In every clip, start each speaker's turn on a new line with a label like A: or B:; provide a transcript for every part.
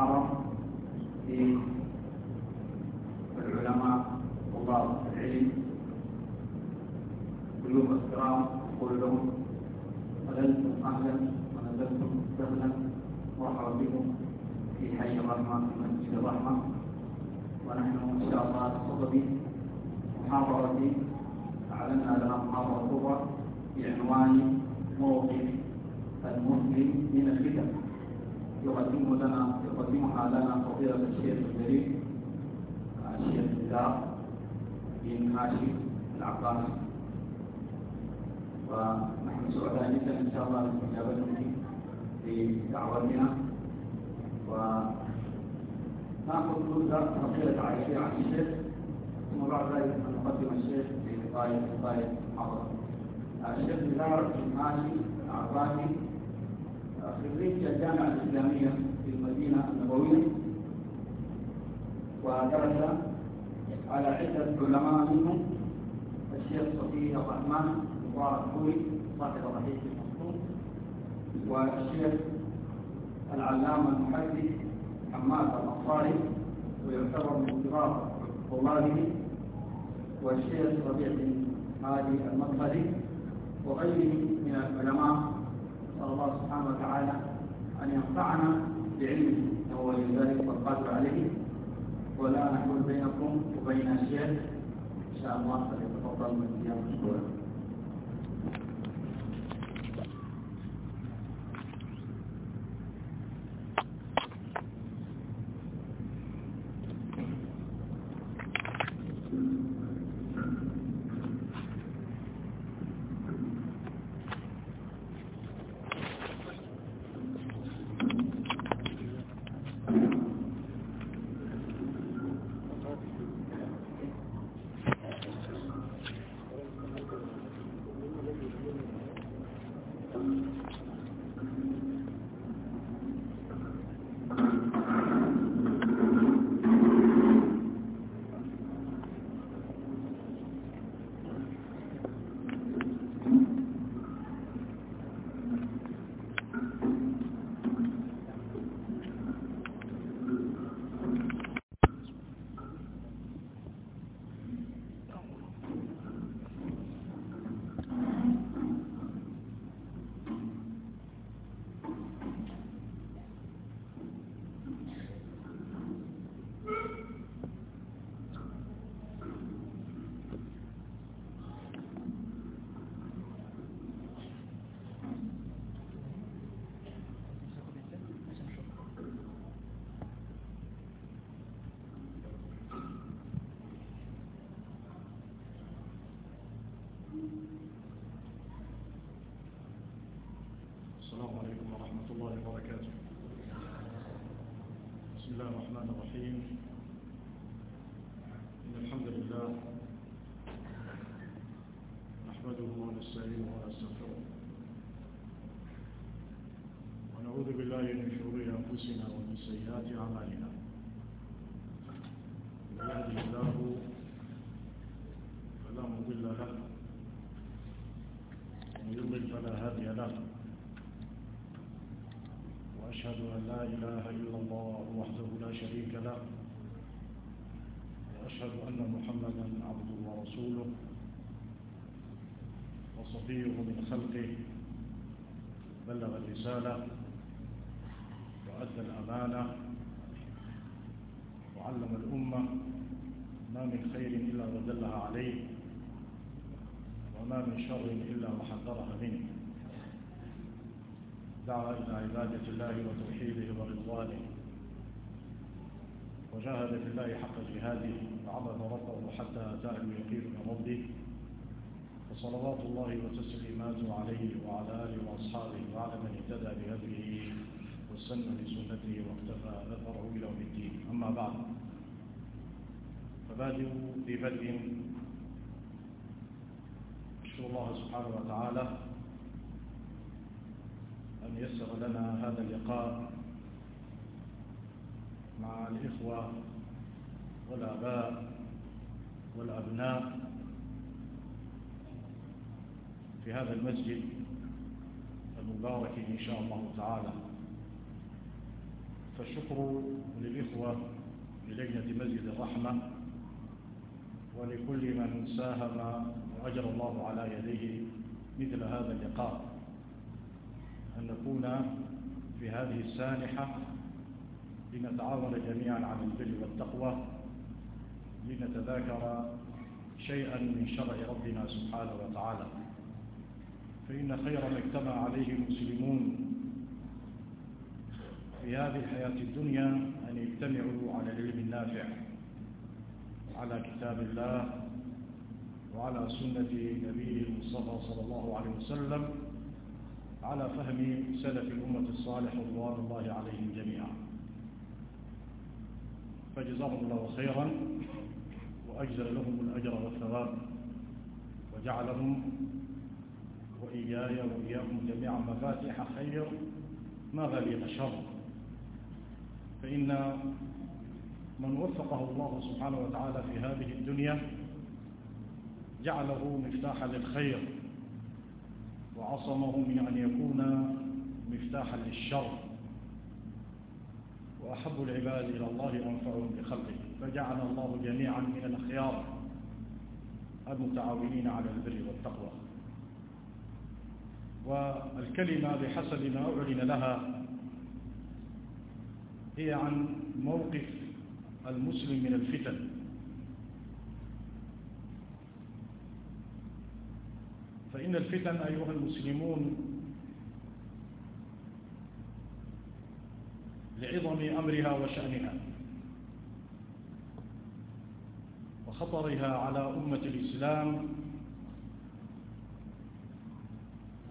A: haram يقدمها لنا فضيلة الشيخ الكريم الشيخ نزار بن هاشم العباس ونحن سعداء جدا إن شاء الله باستجابته لدعوتنا ونأخذ جزء فضيلة عائشة عن الشيخ ثم بعد ذلك نقدم الشيخ في بداية بداية المحاضرة الشيخ نزار بن هاشم العباسي خريج الجامعة الإسلامية. المدينة النبوية ودرس على عدة علماء منهم. الشيخ صفي الرحمن مبارك كوري صاحب رحيل المصطوم والشيخ العلامة المحدث حماد الأنصاري ويعتبر من كبار طلابه. والشيخ ربيع بن هادي المدخلي وغيره من العلماء. نسأل الله سبحانه وتعالى أن ينفعنا بعلمه إنه ولي ذلك والقادر عليه. ولا نحول بينكم وبين الشيخ. إن شاء الله فليتفضل من قيام مشكورا
B: سيئات يهده الله فلا مضل له ومن يضلل فلا هادي له. وأشهد أن لا إله إلا الله وحده لا شريك له وأشهد أن محمدا عبده ورسوله وصفيه من خلقه بلغ الرسالة وأدى الأمانة وعلم الأمة ما من خير إلا ودلها عليه وما من شر إلا وحذرها منه. دعا إلى عبادة الله وتوحيده ورضوانه وجاهد في الله حق جهاده وعبد ربه حتى أتاه اليقين من ربه. وصلوات الله وتسليماته عليه وعلى آله وأصحابه وعلى من اهتدى بهديه. وسن بسنته واقتفى أثره إلى يوم الدين. أما بعد فبادئ ببدء أشكر الله سبحانه وتعالى أن يسر لنا هذا اللقاء مع الإخوة والآباء والأبناء في هذا المسجد المبارك إن شاء الله تعالى. فالشكر للإخوة للجنة مسجد الرحمة ولكل من ساهم وأجر الله على يديه مثل هذا اللقاء. أن نكون في هذه السانحة لنتعاون جميعا على البر والتقوى لنتذاكر شيئا من شرع ربنا سبحانه وتعالى. فإن خير ما اجتمع عليه المسلمون في هذه الحياة الدنيا أن يجتمعوا على العلم النافع على كتاب الله وعلى سنة نبيه المصطفى صلى الله عليه وسلم على فهم سلف الأمة الصالح رضوان الله عليهم جميعا. فجزاهم الله خيرا وأجزل لهم الأجر والثواب وجعلهم وإياي وإياكم جميعا مفاتيح خير ما غليق شر. فإن من وفقه الله سبحانه وتعالى في هذه الدنيا جعله مفتاحا للخير وعصمه من أن يكون مفتاحا للشر وأحب العباد إلى الله أنفعهم بخلقه فجعل الله جميعا من الأخيار المتعاونين على البر والتقوى. والكلمة بحسب ما أعلن لها هي عن موقف المسلم من الفتن. فإن الفتن أيها المسلمون لعظم أمرها وشأنها وخطرها على أمة الإسلام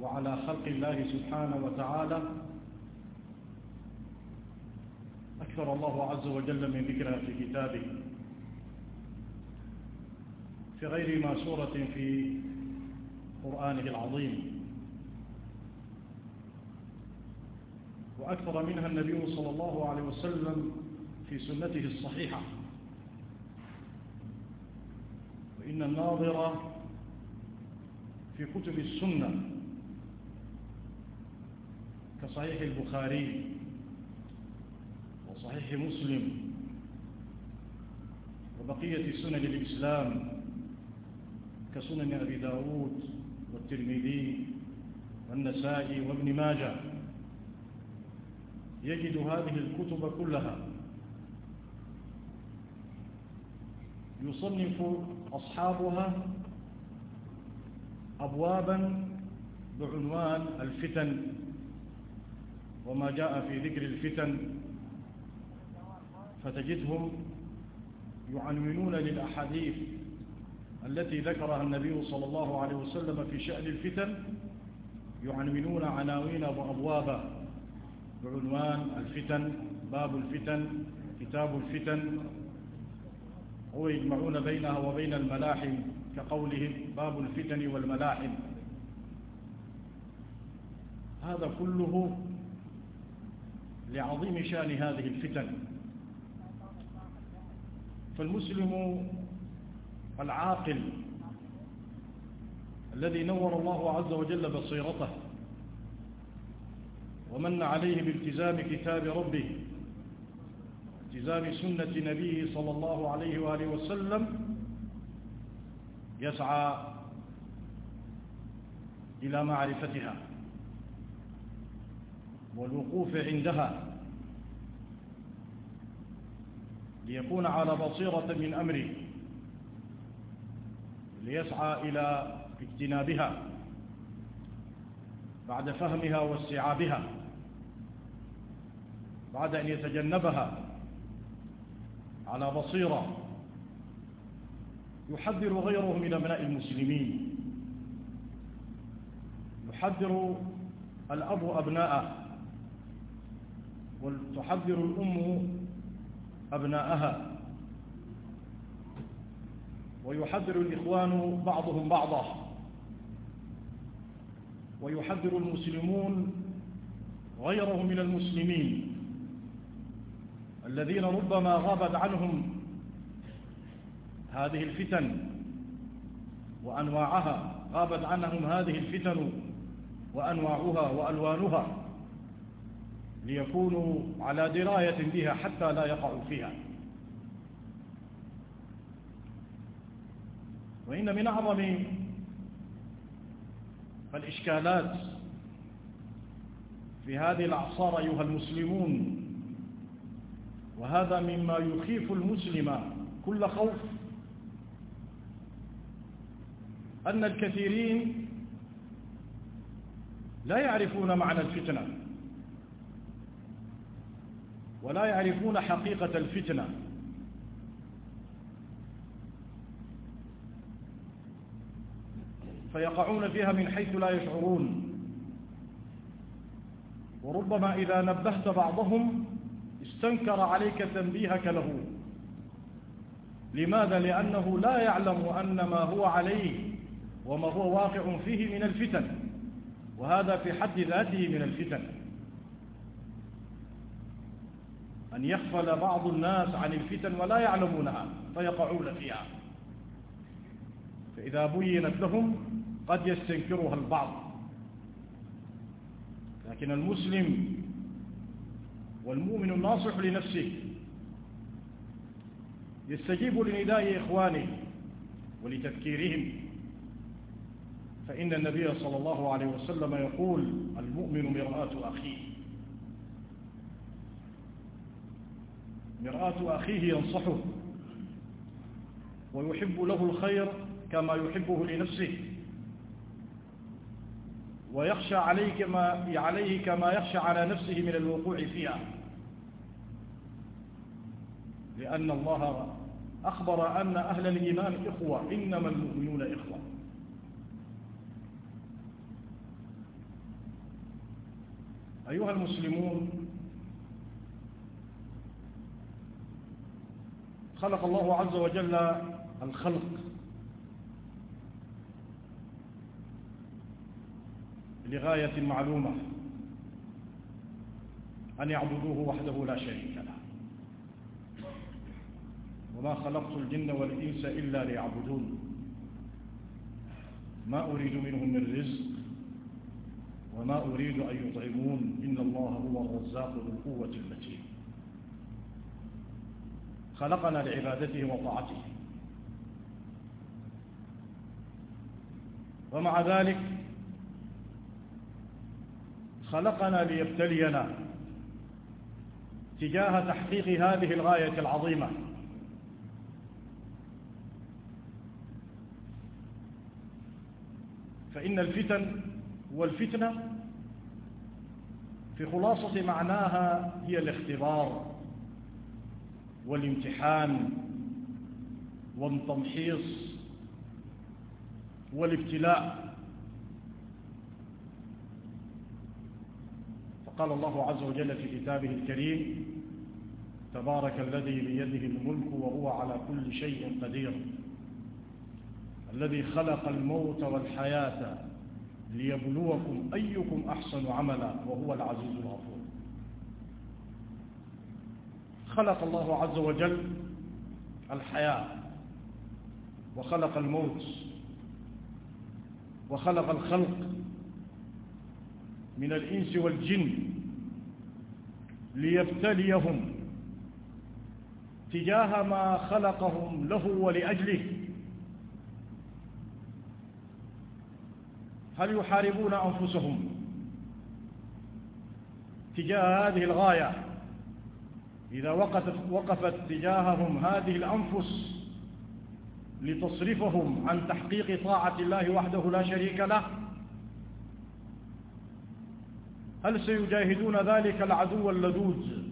B: وعلى خلق الله سبحانه وتعالى أكثر الله عز وجل من ذكرها في كتابه. في غير ما سورة في قرآنه العظيم. وأكثر منها النبي صلى الله عليه وسلم في سنته الصحيحة. وإن الناظر في كتب السنة كصحيح البخاري. وصحيح مسلم وبقية سنن الإسلام كسنن أبي داود والترمذي والنسائي وابن ماجه يجد هذه الكتب كلها يصنف أصحابها أبوابا بعنوان الفتن وما جاء في ذكر الفتن فتجدهم يعنونون للأحاديث التي ذكرها النبي صلى الله عليه وسلم في شأن الفتن يعنونون عناوين وأبوابا بعنوان الفتن باب الفتن كتاب الفتن ويجمعون بينها وبين الملاحم كقولهم باب الفتن والملاحم. هذا كله لعظيم شأن هذه الفتن. فالمسلم العاقل الذي نور الله عز وجل بصيرته ومن عليه بالتزام كتاب ربه التزام سنة نبيه صلى الله عليه وآله وسلم يسعى إلى معرفتها والوقوف عندها ليكون على بصيرة من أمره ليسعى إلى اجتنابها بعد فهمها واستيعابها بعد أن يتجنبها على بصيرة يحذر غيره من أبناء المسلمين يحذر الأب أبناءه وتحذر الأم أبناءها. ويحذر الإخوان بعضهم بعضا. ويحذر المسلمون غيرهم من المسلمين. الذين ربما غابت عنهم هذه الفتن وأنواعها. غابت عنهم هذه الفتن وأنواعها وألوانها. ليكونوا على دراية بها حتى لا يقعوا فيها. وإن من أعظم الإشكالات في هذه الأعصار أيها المسلمون وهذا مما يخيف المسلم كل خوف أن الكثيرين لا يعرفون معنى الفتنة. ولا يعرفون حقيقة الفتنة. فيقعون فيها من حيث لا يشعرون. وربما إذا نبهت بعضهم استنكر عليك تنبيهك له. لماذا؟ لأنه لا يعلم أن ما هو عليه وما هو واقع فيه من الفتن. وهذا في حد ذاته من الفتن. أن يغفل بعض الناس عن الفتن ولا يعلمونها فيقعون فيها. فإذا بينت لهم قد يستنكرها البعض. لكن المسلم والمؤمن الناصح لنفسه يستجيب لنداء إخوانه ولتذكيرهم فإن النبي صلى الله عليه وسلم يقول المؤمن مرآة أخيه. مرآة أخيه ينصحه ويحب له الخير كما يحبه لنفسه. ويخشى عليك ما عليه كما يخشى على نفسه من الوقوع فيها. لأن الله أخبر أن أهل الإيمان إخوة إنما المؤمنون إخوة. أيها المسلمون خلق الله عز وجل الخلق. لغاية معلومة. أن يعبدوه وحده لا شريك له. وما خلقت الجن والإنس إلا ليعبدون. ما أريد منهم من رزق. وما أريد أن يطعمون. إن الله هو الرزاق ذو القوة المتين. خلقنا لعبادته وطاعته. ومع ذلك خلقنا ليبتلينا تجاه تحقيق هذه الغاية العظيمة. فإن الفتن والفتنة في خلاصة معناها هي الاختبار. والامتحان والتمحيص والابتلاء. فقال الله عز وجل في كتابه الكريم تبارك الذي بيده الملك وهو على كل شيء قدير الذي خلق الموت والحياة ليبلوكم أيكم أحسن عملا وهو العزيز الغفور. خلق الله عز وجل الحياة وخلق الموت وخلق الخلق من الإنس والجن ليبتليهم تجاه ما خلقهم له ولأجله. هل يحاربون أنفسهم تجاه هذه الغاية؟ إذا وقفت, وقفت تجاههم هذه الأنفس لتصرفهم عن تحقيق طاعة الله وحده لا شريك له هل سيجاهدون ذلك العدو اللدود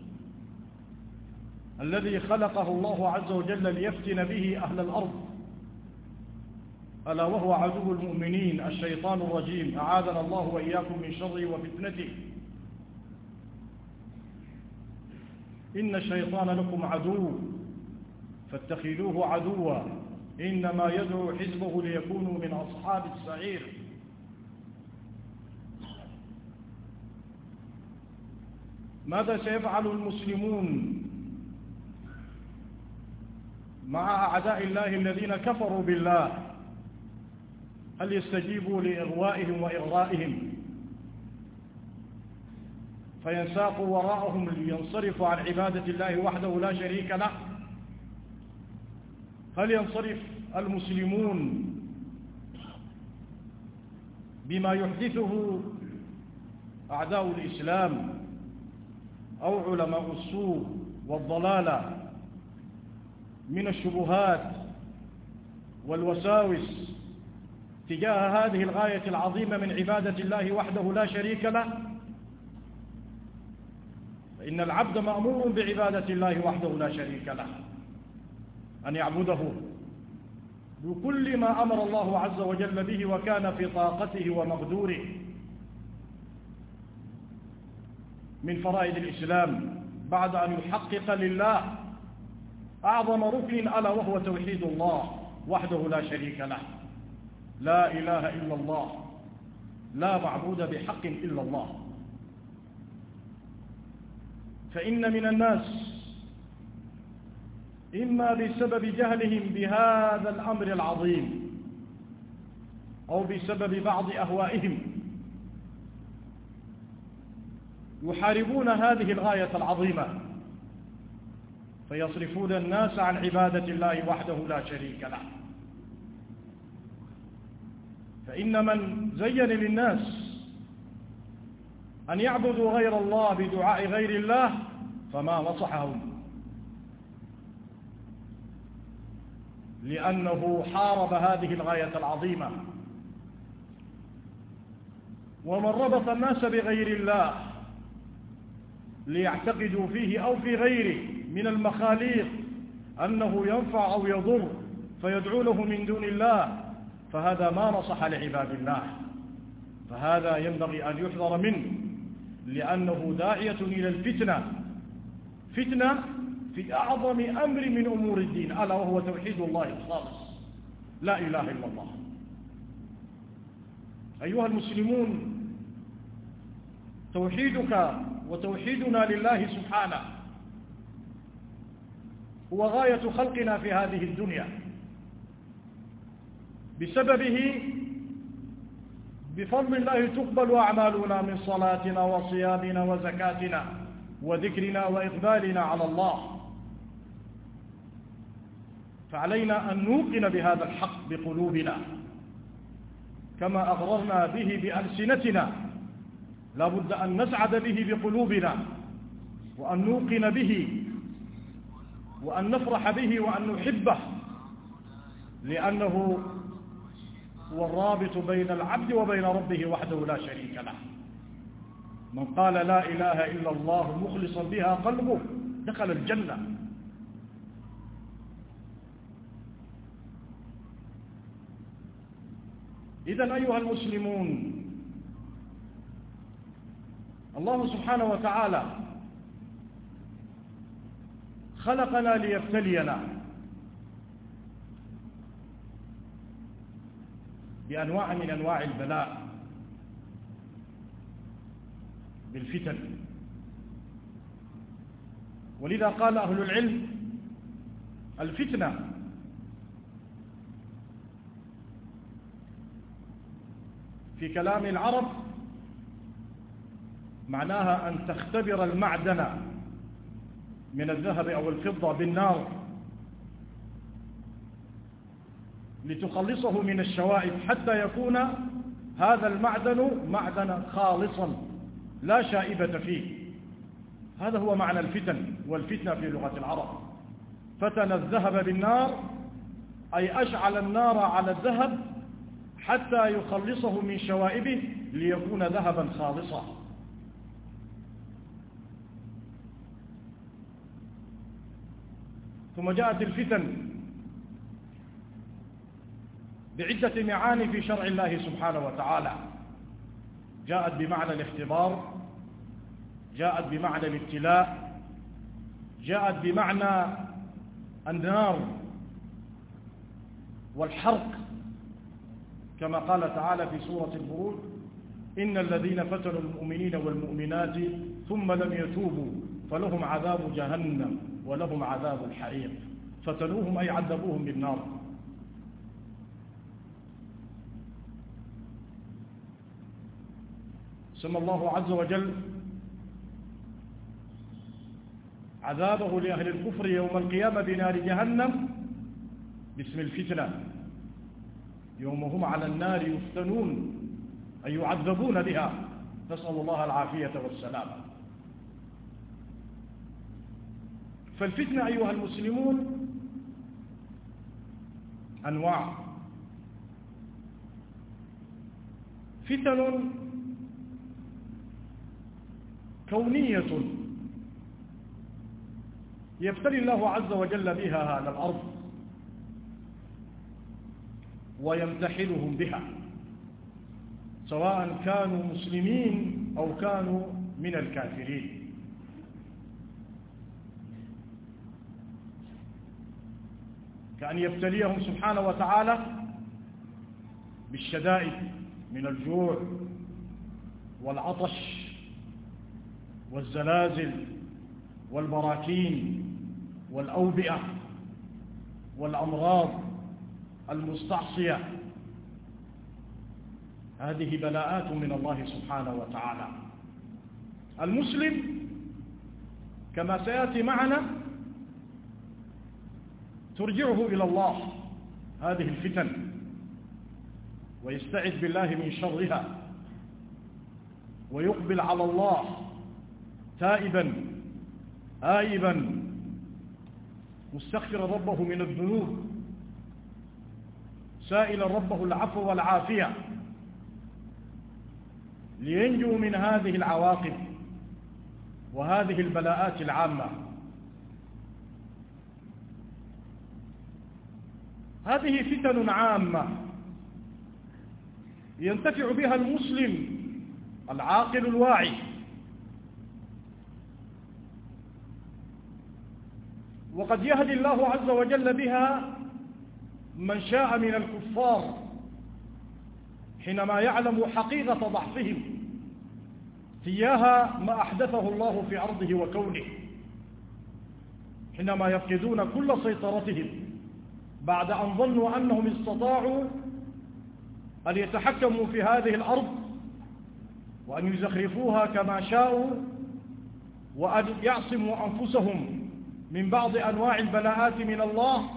B: الذي خلقه الله عز وجل ليفتن به أهل الأرض؟ ألا وهو عدو المؤمنين الشيطان الرجيم أعاذنا الله وإياكم من شره وفتنته. إن الشيطان لكم عدو فاتخذوه عدوا. إنما يدعو حزبه ليكونوا من أصحاب السعير. ماذا سيفعل المسلمون مع أعداء الله الذين كفروا بالله؟ هل يستجيبوا لإغوائهم وإغرائهم؟ فينساقوا وراءهم لينصرفوا عن عبادة الله وحده لا شريك له. هل ينصرف المسلمون بما يحدثه أعداء الإسلام أو علماء السوء والضلالة من الشبهات والوساوس تجاه هذه الغاية العظيمة من عبادة الله وحده لا شريك له. فإن العبد مأمور بعبادة الله وحده لا شريك له أن يعبده. بكل ما أمر الله عز وجل به وكان في طاقته ومقدوره. من فرائض الإسلام بعد أن يحقق لله أعظم ركن ألا وهو توحيد الله وحده لا شريك له. لا إله إلا الله. لا معبود بحق إلا الله. فإن من الناس إما بسبب جهلهم بهذا الأمر العظيم أو بسبب بعض أهوائهم يحاربون هذه الغاية العظيمة فيصرفون الناس عن عبادة الله وحده لا شريك له فإن من زين للناس أن يعبدوا غير الله بدعاء غير الله فما نصحهم. لأنه حارب هذه الغاية العظيمة. ومن ربط الناس بغير الله ليعتقدوا فيه أو في غيره من المخاليق أنه ينفع أو يضر فيدعونه من دون الله فهذا ما نصح لعباد الله. فهذا ينبغي أن يحذر منه. لأنه داعية إلى الفتنة. فتنة في أعظم أمر من أمور الدين ألا وهو توحيد الله الخالص. لا إله إلا الله. أيها المسلمون توحيدك وتوحيدنا لله سبحانه هو غاية خلقنا في هذه الدنيا. بسببه بفضل الله تقبل أعمالنا من صلاتنا وصيامنا وزكاتنا وذكرنا وإقبالنا على الله. فعلينا أن نوقن بهذا الحق بقلوبنا. كما أغررنا به بألسنتنا. لا بد أن نسعد به بقلوبنا. وأن نوقن به. وأن نفرح به. وأن نحبه. لأنه هو الرابط بين العبد وبين ربه وحده لا شريك له. من قال لا إله إلا الله مخلصا بها قلبه دخل الجنة. إذا أيها المسلمون الله سبحانه وتعالى خلقنا ليبتلينا. بأنواع من أنواع البلاء بالفتن. ولذا قال أهل العلم الفتنة في كلام العرب معناها أن تختبر المعدن من الذهب أو الفضة بالنار. لتخلصه من الشوائب حتى يكون هذا المعدن معدنا خالصا لا شائبة فيه. هذا هو معنى الفتن والفتنة في لغة العرب. فتن الذهب بالنار أي أشعل النار على الذهب حتى يخلصه من شوائبه ليكون ذهبا خالصا. ثم جاءت الفتن بعدة معاني في شرع الله سبحانه وتعالى. جاءت بمعنى الاختبار جاءت بمعنى الابتلاء جاءت بمعنى النار والحرق. كما قال تعالى في سورة البروج إن الذين فتنوا المؤمنين والمؤمنات ثم لم يتوبوا فلهم عذاب جهنم ولهم عذاب الحريق. فتنوهم أي عذبوهم بالنار. سمى الله عز وجل عذابه لأهل الكفر يوم القيامة بنار جهنم. باسم الفتنة. يوم هم على النار يفتنون أي يعذبون بها. نسأل الله العافية والسلام. فالفتنة أيها المسلمون أنواع. فتن كونية. يبتلي الله عز وجل بها هذا الأرض ويمتحنهم بها سواء كانوا مسلمين أو كانوا من الكافرين. كأن يبتليهم سبحانه وتعالى بالشدائد من الجوع والعطش والزلازل والبراكين والأوبئة والأمراض المستعصية. هذه بلاءات من الله سبحانه وتعالى. المسلم كما سيأتي معنا ترجعه إلى الله هذه الفتن ويستعذ بالله من شرها ويقبل على الله تائبا آيبا مستغفرا ربه من الذنوب سائلا ربه العفو والعافية. لينجو من هذه العواقب وهذه البلاءات العامة. هذه فتن عامة ينتفع بها المسلم العاقل الواعي. وقد يهدي الله عز وجل بها من شاء من الكفار حينما يعلم حقيقة ضعفهم تياها ما أحدثه الله في أرضه وكونه حينما يفقدون كل سيطرتهم بعد أن ظنوا أنهم استطاعوا أن يتحكموا في هذه الأرض وأن يزخرفوها كما شاءوا وأن يعصموا أنفسهم من بعض أنواع البلاءات من الله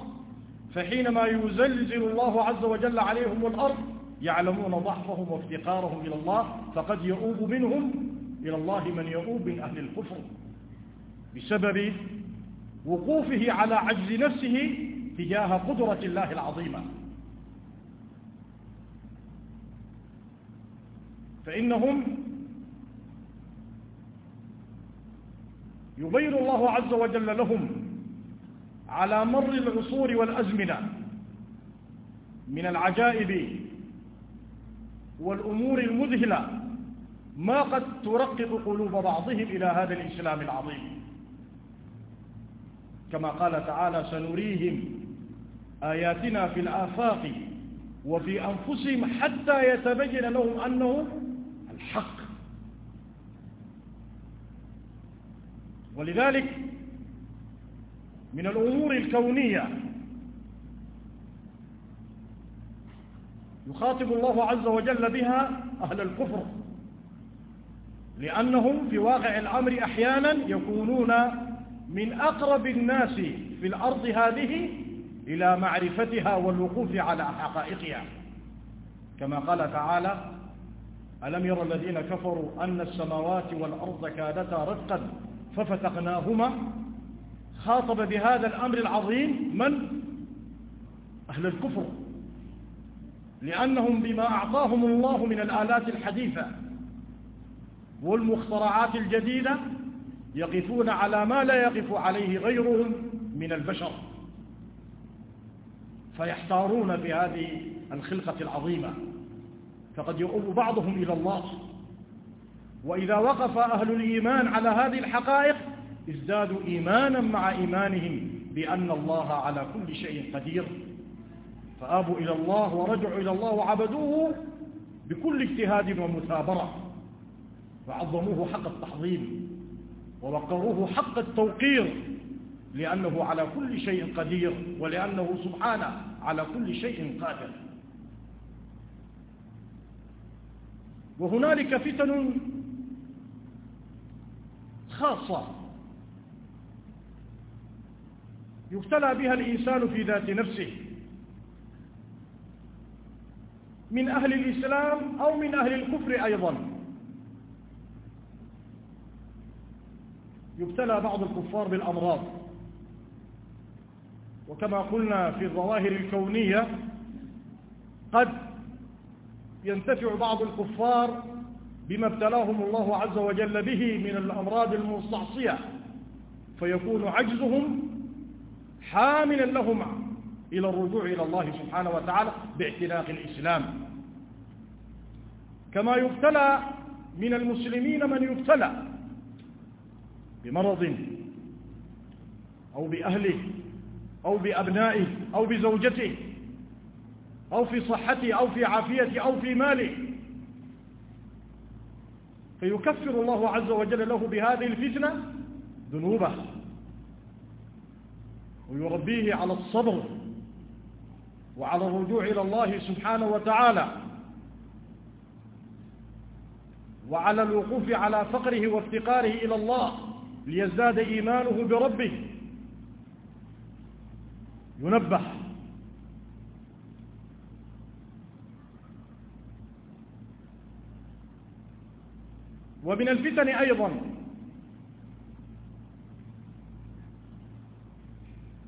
B: فحينما يزلزل الله عز وجل عليهم الأرض يعلمون ضعفهم وافتقارهم إلى الله فقد يؤوب منهم إلى الله من يؤوب من أهل الكفر. بسبب وقوفه على عجز نفسه تجاه قدرة الله العظيمة. فإنهم يبين الله عز وجل لهم على مر العصور والأزمنة من العجائب والأمور المذهلة ما قد ترقق قلوب بعضهم إلى هذا الإسلام العظيم. كما قال تعالى سنريهم آياتنا في الآفاق وفي أنفسهم حتى يتبين لهم أنه الحق. ولذلك من الأمور الكونية يخاطب الله عز وجل بها أهل الكفر لأنهم في واقع الأمر أحيانا يكونون من أقرب الناس في الأرض هذه إلى معرفتها والوقوف على حقائقها. كما قال تعالى ألم ير الذين كفروا أن السماوات والأرض كادتا رتقا ففتقناهما. خاطب بهذا الأمر العظيم من؟ أهل الكفر. لأنهم بما أعطاهم الله من الآلات الحديثة والمخترعات الجديدة يقفون على ما لا يقف عليه غيرهم من البشر. فيحتارون في هذه الخلقة العظيمة. فقد يؤب بعضهم إلى الله. وإذا وقف أهل الإيمان على هذه الحقائق ازدادوا إيمانا مع إيمانهم بأن الله على كل شيء قدير. فآبوا إلى الله ورجعوا إلى الله وعبدوه بكل اجتهاد ومثابرة. وعظموه حق التحظيم ووقروه حق التوقير لأنه على كل شيء قدير ولأنه سبحانه على كل شيء قادر. وهنالك فتن خاصة. يبتلى بها الإنسان في ذات نفسه. من أهل الإسلام أو من أهل الكفر أيضا. يبتلى بعض الكفار بالأمراض. وكما قلنا في الظواهر الكونية قد ينتفع بعض الكفار بما ابتلاهم الله عز وجل به من الأمراض المستعصية فيكون عجزهم حاملا لهم إلى الرجوع إلى الله سبحانه وتعالى باعتناق الإسلام. كما يبتلى من المسلمين من يبتلى بمرض أو بأهله أو بأبنائه أو بزوجته أو في صحته أو في عافيته أو في ماله. فيكفر الله عز وجل له بهذه الفتنة ذنوبه. ويربيه على الصبر وعلى الرجوع إلى الله سبحانه وتعالى وعلى الوقوف على فقره وافتقاره إلى الله ليزداد إيمانه بربه. ينبه ومن الفتن أيضا.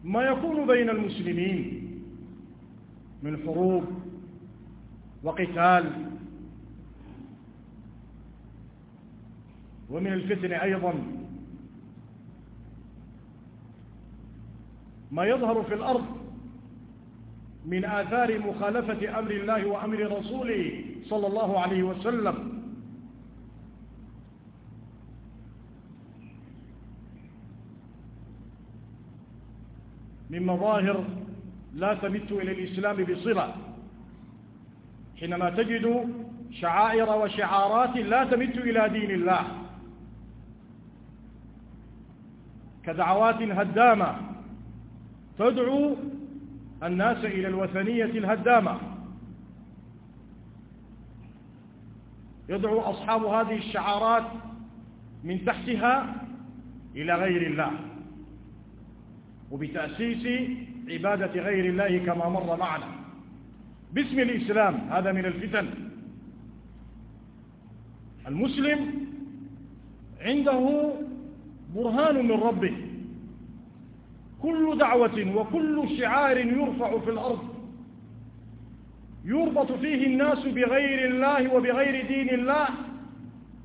B: ما يكون بين المسلمين من حروب وقتال. ومن الفتن أيضا ما يظهر في الأرض من آثار مخالفة أمر الله وأمر رسوله صلى الله عليه وسلم. من مظاهر لا تمت إلى الإسلام بصلة. حينما تجد شعائر وشعارات لا تمت إلى دين الله. كدعوات هدامة تدعو الناس إلى الوثنية الهدامة. يدعو أصحاب هذه الشعارات من تحتها إلى غير الله. وبتأسيس عبادة غير الله كما مر معنا. باسم الإسلام هذا من الفتن. المسلم عنده برهان من ربه. كل دعوة وكل شعار يرفع في الأرض. يربط فيه الناس بغير الله وبغير دين الله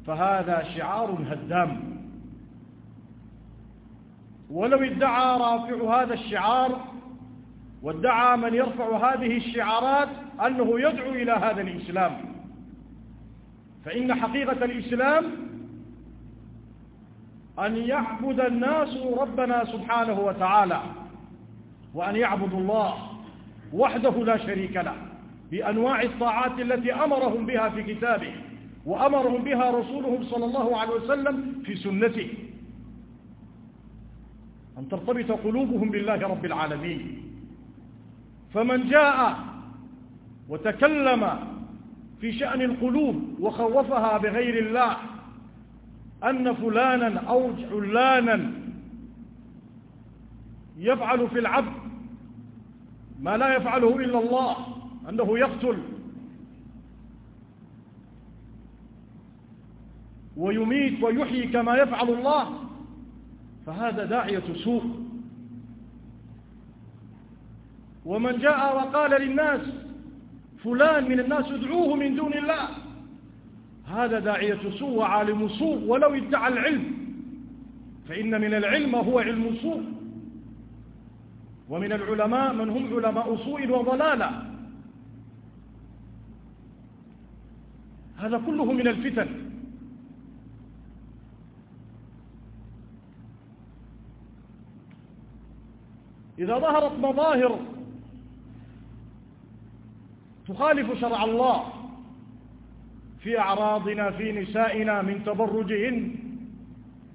B: فهذا شعار هدام. ولو ادعى رافع هذا الشعار وادعى من يرفع هذه الشعارات أنه يدعو إلى هذا الإسلام. فإن حقيقة الإسلام أن يعبد الناس ربنا سبحانه وتعالى وأن يعبدوا الله وحده لا شريك له بأنواع الطاعات التي أمرهم بها في كتابه وأمرهم بها رسولهم صلى الله عليه وسلم في سنته. أن ترتبط قلوبهم بالله رب العالمين. فمن جاء وتكلم في شأن القلوب وخوفها بغير الله أن فلانا أو علانا يفعل في العبد ما لا يفعله إلا الله أنه يقتل ويميت ويحيي كما يفعل الله. فهذا داعية سوء ومن جاء وقال للناس فلان من الناس ادعوه من دون الله هذا داعية سوء وعالم سوء ولو ادعى العلم فإن من العلم هو علم سوء ومن العلماء من هم علماء سوء وضلالة. هذا كله من الفتن. إذا ظهرت مظاهر تخالف شرع الله في أعراضنا في نسائنا من تبرجهن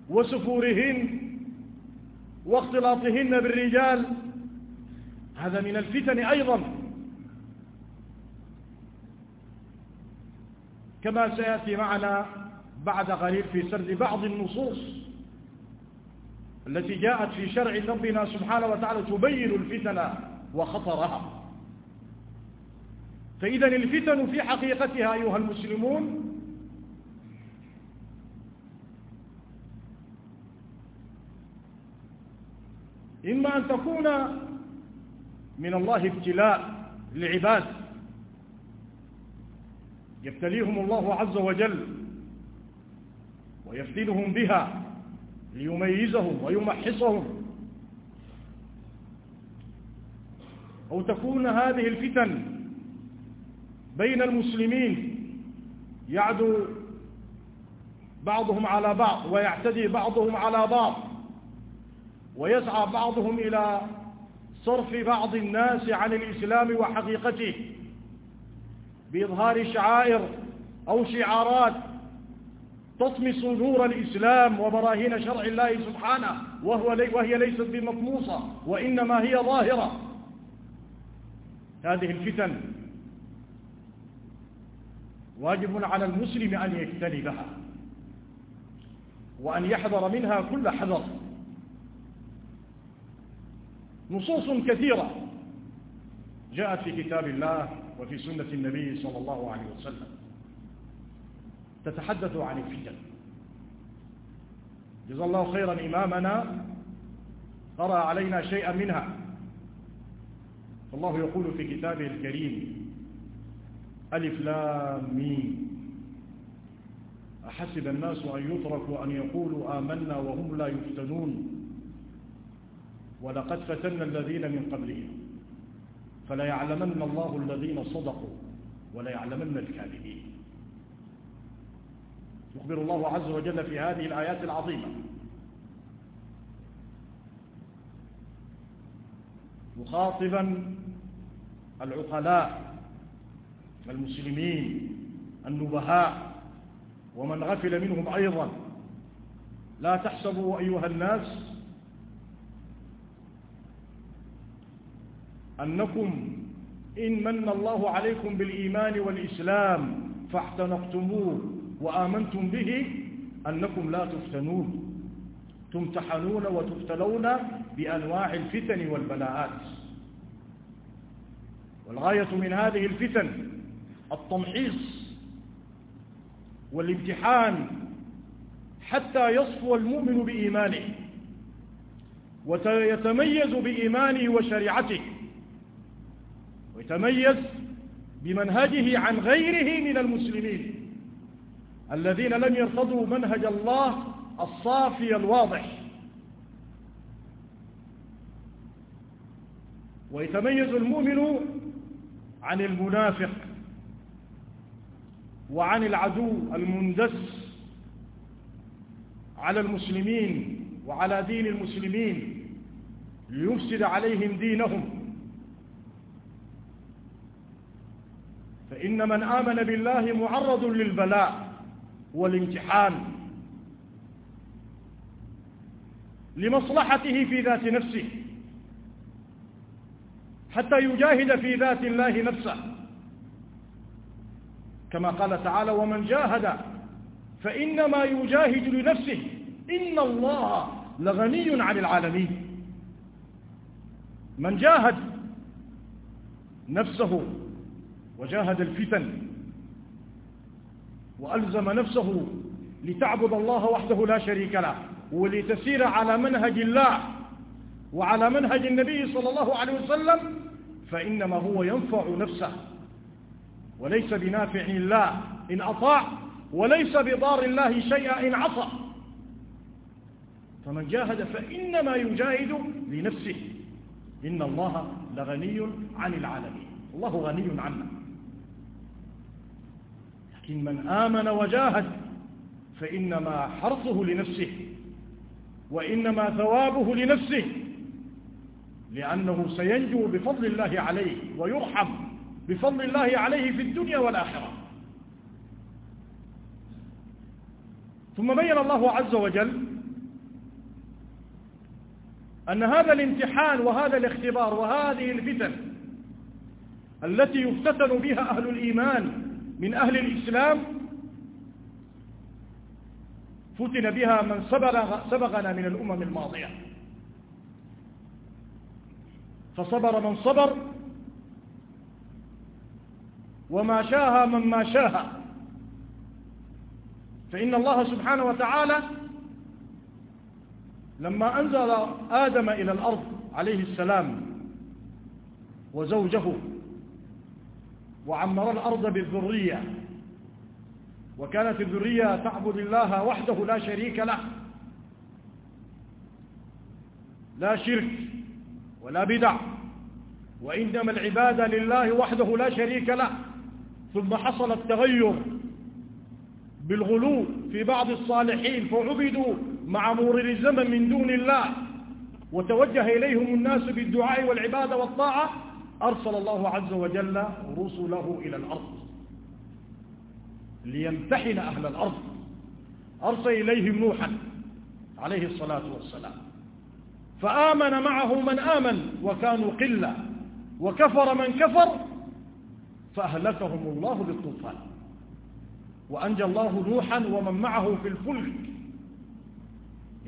B: وسفورهن واختلاطهن بالرجال هذا من الفتن أيضا. كما سيأتي معنا بعد قليل في سرد بعض النصوص. التي جاءت في شرع ربنا سبحانه وتعالى تبين الفتن وخطرها. فإذا الفتن في حقيقتها أيها المسلمون إما أن تكون من الله ابتلاء للعباد. يبتليهم الله عز وجل ويفتنهم بها. ليميزهم ويمحصهم. أو تكون هذه الفتن بين المسلمين يعدو بعضهم على بعض ويعتدي بعضهم على بعض ويسعى بعضهم إلى صرف بعض الناس عن الإسلام وحقيقته بإظهار شعائر أو شعارات تطمس نور الإسلام وبراهين شرع الله سبحانه وهو لي وهي ليست بمطموسة وإنما هي ظاهرة. هذه الفتن واجب على المسلم أن يجتنبها وأن يحذر منها كل حذر. نصوص كثيرة جاءت في كتاب الله وفي سنة النبي صلى الله عليه وسلم. تتحدث عن الفتن. جزا الله خيرا إمامنا قرأ علينا شيئا منها. فالله يقول في كتابه الكريم ألف لام أحسب الناس أن يتركوا أن يقولوا آمنا وهم لا يفتنون. ولقد فتنا الذين من قبلهم. فليعلمن الله الذين صدقوا وليعلمن الكاذبين. يخبر الله عز وجل في هذه الآيات العظيمة. مخاطبا العقلاء المسلمين النبهاء ومن غفل منهم أيضا. لا تحسبوا أيها الناس أنكم إن من الله عليكم بالإيمان والإسلام فاحتنقتموه. وآمنتم به أنكم لا تفتنون. تمتحنون وتفتلون بأنواع الفتن والبلاءات. والغاية من هذه الفتن التمحيص والامتحان حتى يصفو المؤمن بإيمانه ويتميز بإيمانه وشريعته ويتميز بمنهجه عن غيره من المسلمين. الذين لم يرتضوا منهج الله الصافي الواضح. ويتميز المؤمن عن المنافق وعن العدو المندس على المسلمين وعلى دين المسلمين ليفسد عليهم دينهم. فإن من آمن بالله معرض للبلاء. والامتحان لمصلحته في ذات نفسه حتى يجاهد في ذات الله نفسه. كما قال تعالى ومن جاهد فإنما يجاهد لنفسه إن الله لغني عن العالمين. من جاهد نفسه وجاهد الفتن وألزم نفسه لتعبد الله وحده لا شريك له ولتسير على منهج الله وعلى منهج النبي صلى الله عليه وسلم فإنما هو ينفع نفسه. وليس بنافع الله إن أطاع وليس بضار الله شيئا إن عصى. فمن جاهد فإنما يجاهد لنفسه. إن الله لغني عن العالمين. الله غني عنا. لكن من آمن وجاهد فإنما حرصه لنفسه وإنما ثوابه لنفسه لأنه سينجو بفضل الله عليه ويرحم بفضل الله عليه في الدنيا والآخرة. ثم بين الله عز وجل أن هذا الامتحان وهذا الاختبار وهذه الفتن التي يفتتن بها أهل الإيمان من أهل الإسلام فتن بها من سبقنا من الأمم الماضية. فصبر من صبر وما شاها من ما شاها. فإن الله سبحانه وتعالى لما أنزل آدم إلى الأرض عليه السلام وزوجه وعمر الأرض بالذرية. وكانت الذرية تعبد الله وحده لا شريك له. لا شرك ولا بدع. وإنما العبادة لله وحده لا شريك له. ثم حصل التغير بالغلو في بعض الصالحين فعبدوا مع مرور الزمن من دون الله. وتوجه إليهم الناس بالدعاء والعبادة والطاعة. أرسل الله عز وجل رسله إلى الأرض ليمتحن أهل الأرض. أرسل إليهم نوحا عليه الصلاة والسلام. فآمن معه من آمن وكانوا قلة. وكفر من كفر فأهلكهم الله بالطوفان. وأنجى الله نوحا ومن معه في الفلك.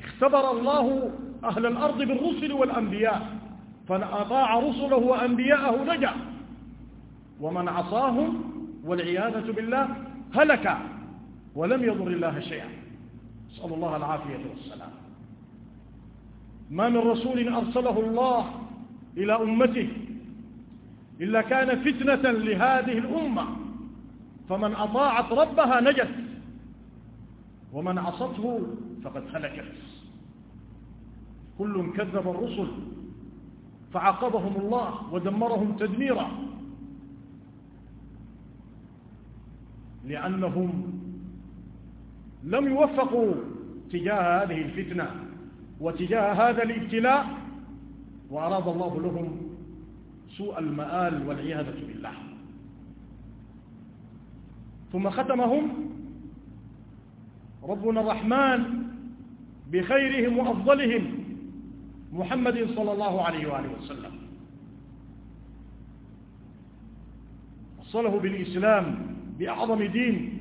B: اختبر الله أهل الأرض بالرسل والأنبياء. فأطاع رسله وأنبياءه نجا ومن عصاهم والعياذة بالله هلك ولم يضر الله شيئا. نسأل الله العافية والسلام. ما من رسول أرسله الله إلى أمته إلا كان فتنة لهذه الأمة. فمن أطاعت ربها نجت ومن عصته فقد هلكت. كل كذب الرسل فعاقبهم الله ودمرهم تدميرا. لأنهم لم يوفقوا تجاه هذه الفتنة وتجاه هذا الابتلاء وأراد الله لهم سوء المآل والعياذة بالله. ثم ختمهم ربنا الرحمن بخيرهم وأفضلهم. محمد صلى الله عليه وآله وسلم. وصله بالإسلام بأعظم دين.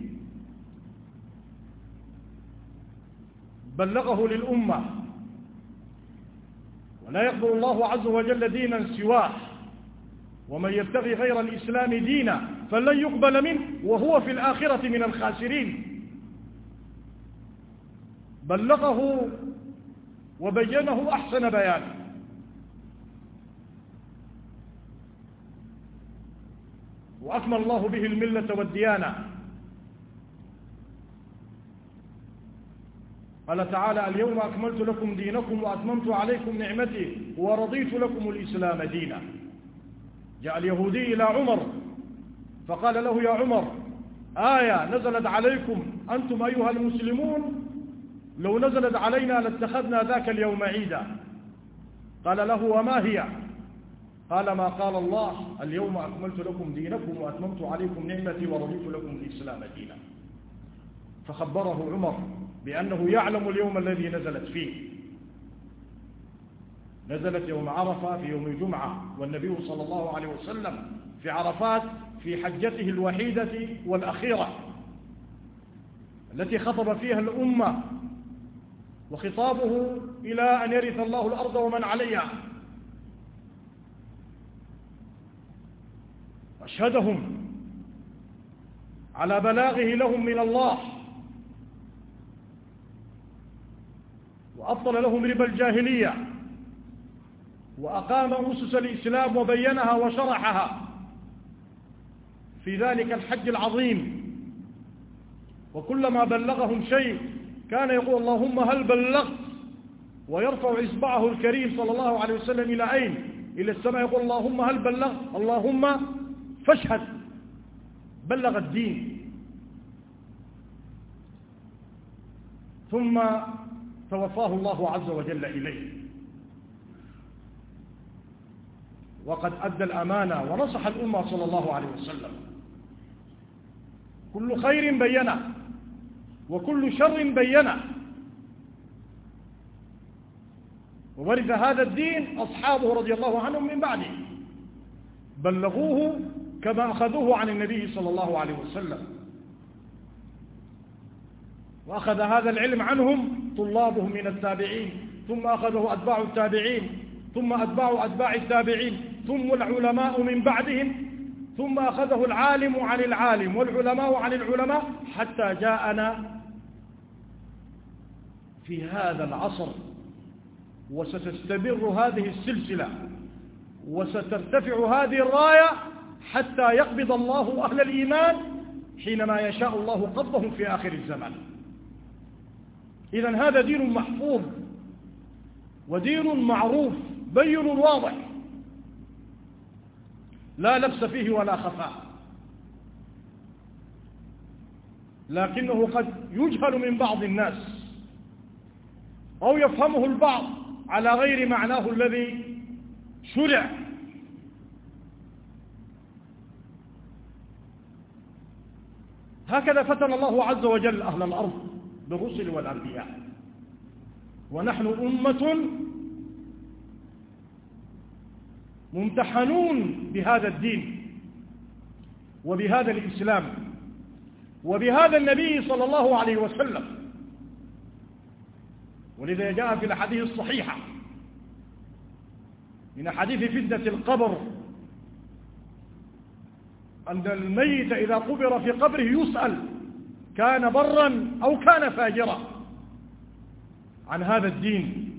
B: بلغه للأمة. ولا يقبل الله عز وجل دينا سواه. ومن يبتغي غير الإسلام دينا فلن يقبل منه. وهو في الآخرة من الخاسرين. بلغه وبينه أحسن بيان. وأكمل الله به الملة والديانة. قال تعالى اليوم أكملت لكم دينكم وأتممت عليكم نعمتي ورضيت لكم الإسلام دينا. جاء اليهودي إلى عمر فقال له يا عمر آية نزلت عليكم أنتم أيها المسلمون لو نزلت علينا لاتخذنا ذاك اليوم عيدا. قال له وما هي؟ قال ما قال الله اليوم أكملت لكم دينكم وأتممت عليكم نعمتي ورضيت لكم الإسلام دينا. فخبره عمر بأنه يعلم اليوم الذي نزلت فيه. نزلت يوم عرفة في يوم الجمعة والنبي صلى الله عليه وسلم في عرفات في حجته الوحيدة والأخيرة التي خطب فيها الأمة وخطابه إلى أن يرث الله الأرض ومن عليها. أشهدهم على بلاغه لهم من الله. وأبطل لهم ربا الجاهلية. وأقام أسس الإسلام وبينها وشرحها. في ذلك الحج العظيم. وكلما بلغهم شيء كان يقول اللهم هل بلغت ويرفع إصبعه الكريم صلى الله عليه وسلم إلى أين؟ إلى السماء. يقول اللهم هل بلغ اللهم فاشهد. بلغ الدين. ثم توفاه الله عز وجل إليه. وقد أدى الأمانة ونصح الأمة صلى الله عليه وسلم. كل خير بينه. وكل شر بينه. وورث هذا الدين أصحابه رضي الله عنهم من بعده. بلغوه كما أخذوه عن النبي صلى الله عليه وسلم. وأخذ هذا العلم عنهم طلابه من التابعين ثم أخذه أتباع التابعين ثم أتباع أتباع التابعين ثم العلماء من بعدهم ثم أخذه العالم عن العالم والعلماء عن العلماء حتى جاءنا في هذا العصر. وستستمر هذه السلسلة وسترتفع هذه الراية حتى يقبض الله أهل الإيمان حينما يشاء الله قبضهم في آخر الزمان. إذا هذا دين محفوظ ودين معروف بين واضح. لا لبس فيه ولا خفاء. لكنه قد يجهل من بعض الناس أو يفهمه البعض على غير معناه الذي شرع. هكذا فتن الله عز وجل أهل الأرض بالرسل والأنبياء. ونحن أمة ممتحنون بهذا الدين وبهذا الإسلام وبهذا النبي صلى الله عليه وسلم. ولذا جاء في الحديث الصحيحة من حديث فتنة القبر أن الميت إذا قبر في قبره يسأل كان برا أو كان فاجرا عن هذا الدين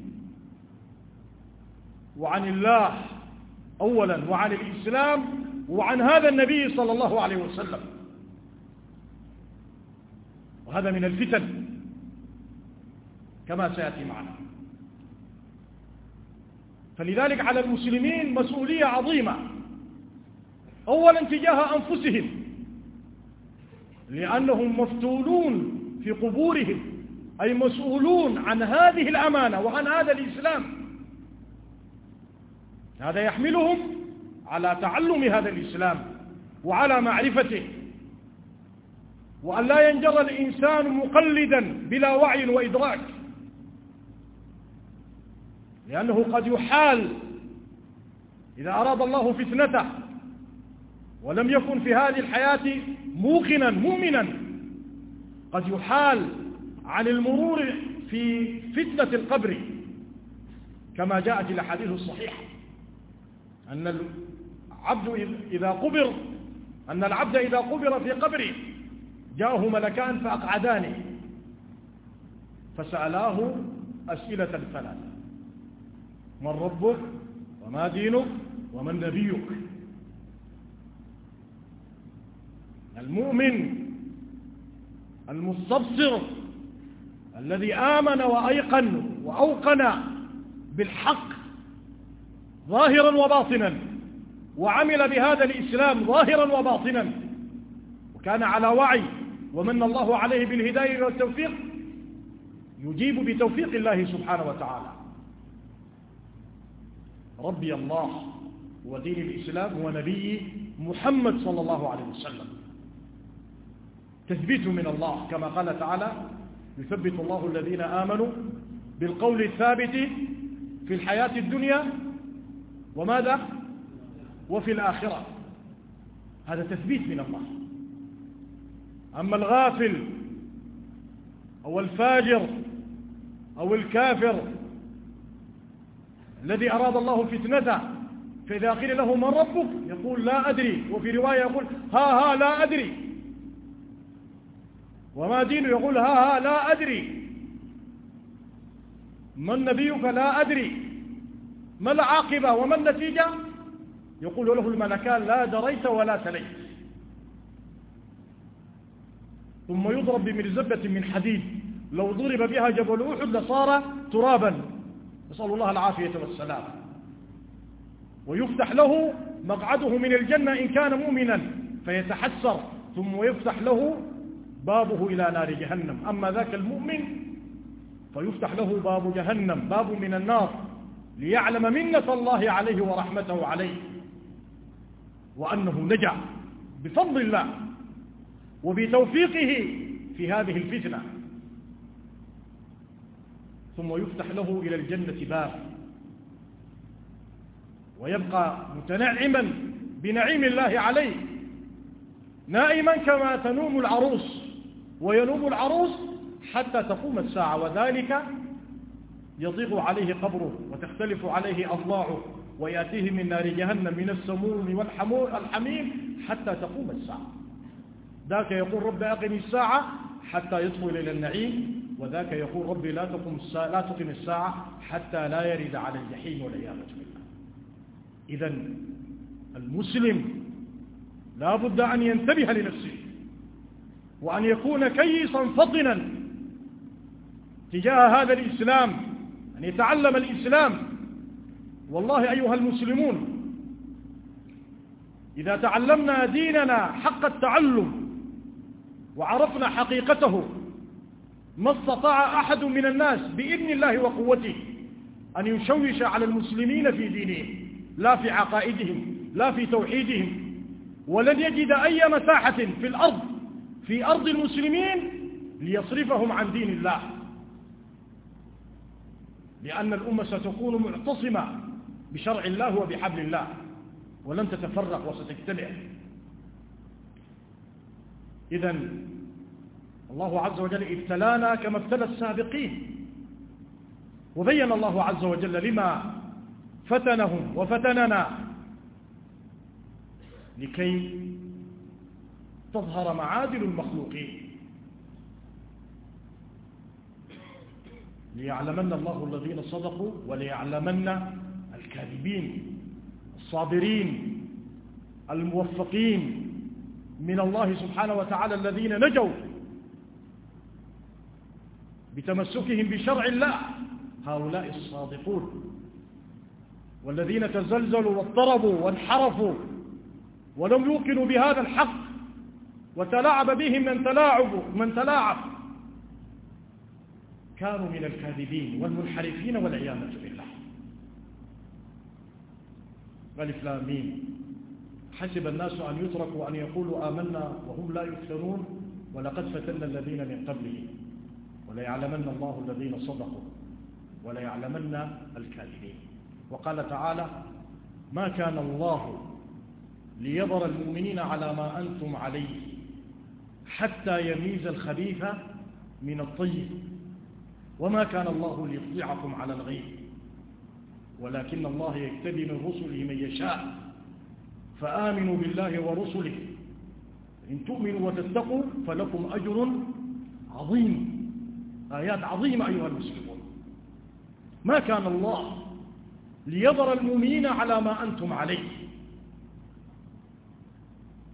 B: وعن الله أولا وعن الإسلام وعن هذا النبي صلى الله عليه وسلم. وهذا من الفتن. كما سيأتي معنا. فلذلك على المسلمين مسؤولية عظيمة. أولا تجاه أنفسهم. لأنهم مفتونون في قبورهم. أي مسؤولون عن هذه الأمانة وعن هذا الإسلام. هذا يحملهم على تعلم هذا الإسلام وعلى معرفته. وأن لا ينجر الإنسان مقلدا بلا وعي وإدراك. لأنه قد يحال إذا أراد الله فتنته ولم يكن في هذه الحياة موقنا مؤمنا. قد يحال عن المرور في فتنة القبر كما جاءت الأحاديث الصحيحة. أن العبد إذا قبر أن العبد إذا قبر في قبره جاءه ملكان فأقعدانه فسألاه أسئلة ثلاثة من ربك وما دينك ومن نبيك. المؤمن المستبصر الذي آمن وأيقن وأوقن بالحق ظاهرا وباطنا وعمل بهذا الإسلام ظاهرا وباطنا. وكان على وعي ومن الله عليه بالهداية والتوفيق يجيب بتوفيق الله سبحانه وتعالى. ربي الله ودين الإسلام ونبي محمد صلى الله عليه وسلم. تثبيت من الله كما قال تعالى يثبت الله الذين آمنوا بالقول الثابت في الحياة الدنيا وماذا؟ وفي الآخرة. هذا تثبيت من الله. أما الغافل أو الفاجر أو الكافر الذي أراد الله فتنته فإذا قيل له من ربك؟ يقول لا أدري. وفي رواية يقول ها ها لا أدري. وما دينه؟ يقول ها ها لا أدري. من نبيك لا أدري. ما العاقبة وما النتيجة؟ يقول له الملكان لا دريت ولا تليت. ثم يضرب بمرزبة من حديد. لو ضرب بها جبل أحد لصار ترابا. نسأل الله العافية والسلام. ويفتح له مقعده من الجنة إن كان مؤمنا فيتحسر. ثم يفتح له بابه إلى نار جهنم. أما ذاك المؤمن فيفتح له باب جهنم باب من النار. ليعلم منة الله عليه ورحمته عليه وأنه نجا بفضل الله وبتوفيقه في هذه الفتنة. ثم يفتح له إلى الجنة باب ويبقى متنعما بنعيم الله عليه نائما كما تنوم العروس وينوم العروس حتى تقوم الساعة وذلك يضيق عليه قبره وتختلف عليه أضلاعه ويأتيه من نار جهنم من السموم والحميم حتى تقوم الساعة. ذاك يقول رب أقم الساعة حتى يدخل إلى النعيم وذاك يقول ربي لا تقم الساعة, لا تقم الساعة حتى لا يرد على الجحيم والعياذ بالله. إذا المسلم لا بد أن ينتبه لنفسه وأن يكون كيسا فطنا تجاه هذا الإسلام أن يتعلم الإسلام. والله أيها المسلمون إذا تعلمنا ديننا حق التعلم وعرفنا حقيقته ما استطاع أحد من الناس بإذن الله وقوته أن يشوش على المسلمين في دينهم لا في عقائدهم لا في توحيدهم. ولن يجد أي مساحة في الأرض في أرض المسلمين ليصرفهم عن دين الله. لأن الأمة ستكون معتصمة بشرع الله وبحبل الله ولن تتفرق وستجتمع. إذا الله عز وجل ابتلانا كما ابتلى السابقين وبين الله عز وجل لما فتنهم وفتننا لكي تظهر معادل المخلوقين. ليعلمن الله الذين صدقوا وليعلمن الكاذبين الصابرين الموفقين من الله سبحانه وتعالى الذين نجوا بتمسكهم بشرع الله هؤلاء الصادقون والذين تزلزلوا واضطربوا وانحرفوا ولم يوقنوا بهذا الحق وتلاعب بهم من تلاعب من تلاعب. كانوا من الكاذبين والمنحرفين والعياذ بالله. ألف لام ميم. حسب الناس أن يتركوا أن يقولوا آمنا وهم لا يفتنون ولقد فتنا الذين من قبلهم وليعلمن الله الذين صدقوا وليعلمن الكاذبين. وقال تعالى ما كان الله ليضر المؤمنين على ما أنتم عليه حتى يميز الخبيث من الطيب وما كان الله ليطلعكم على الغيب. ولكن الله يكتبي من رسله من يشاء. فآمنوا بالله ورسله. إن تؤمنوا وتتقوا فلكم أجر عظيم. آيات عظيمة أيها المسلمون. ما كان الله ليضر المؤمنين على ما أنتم عليه.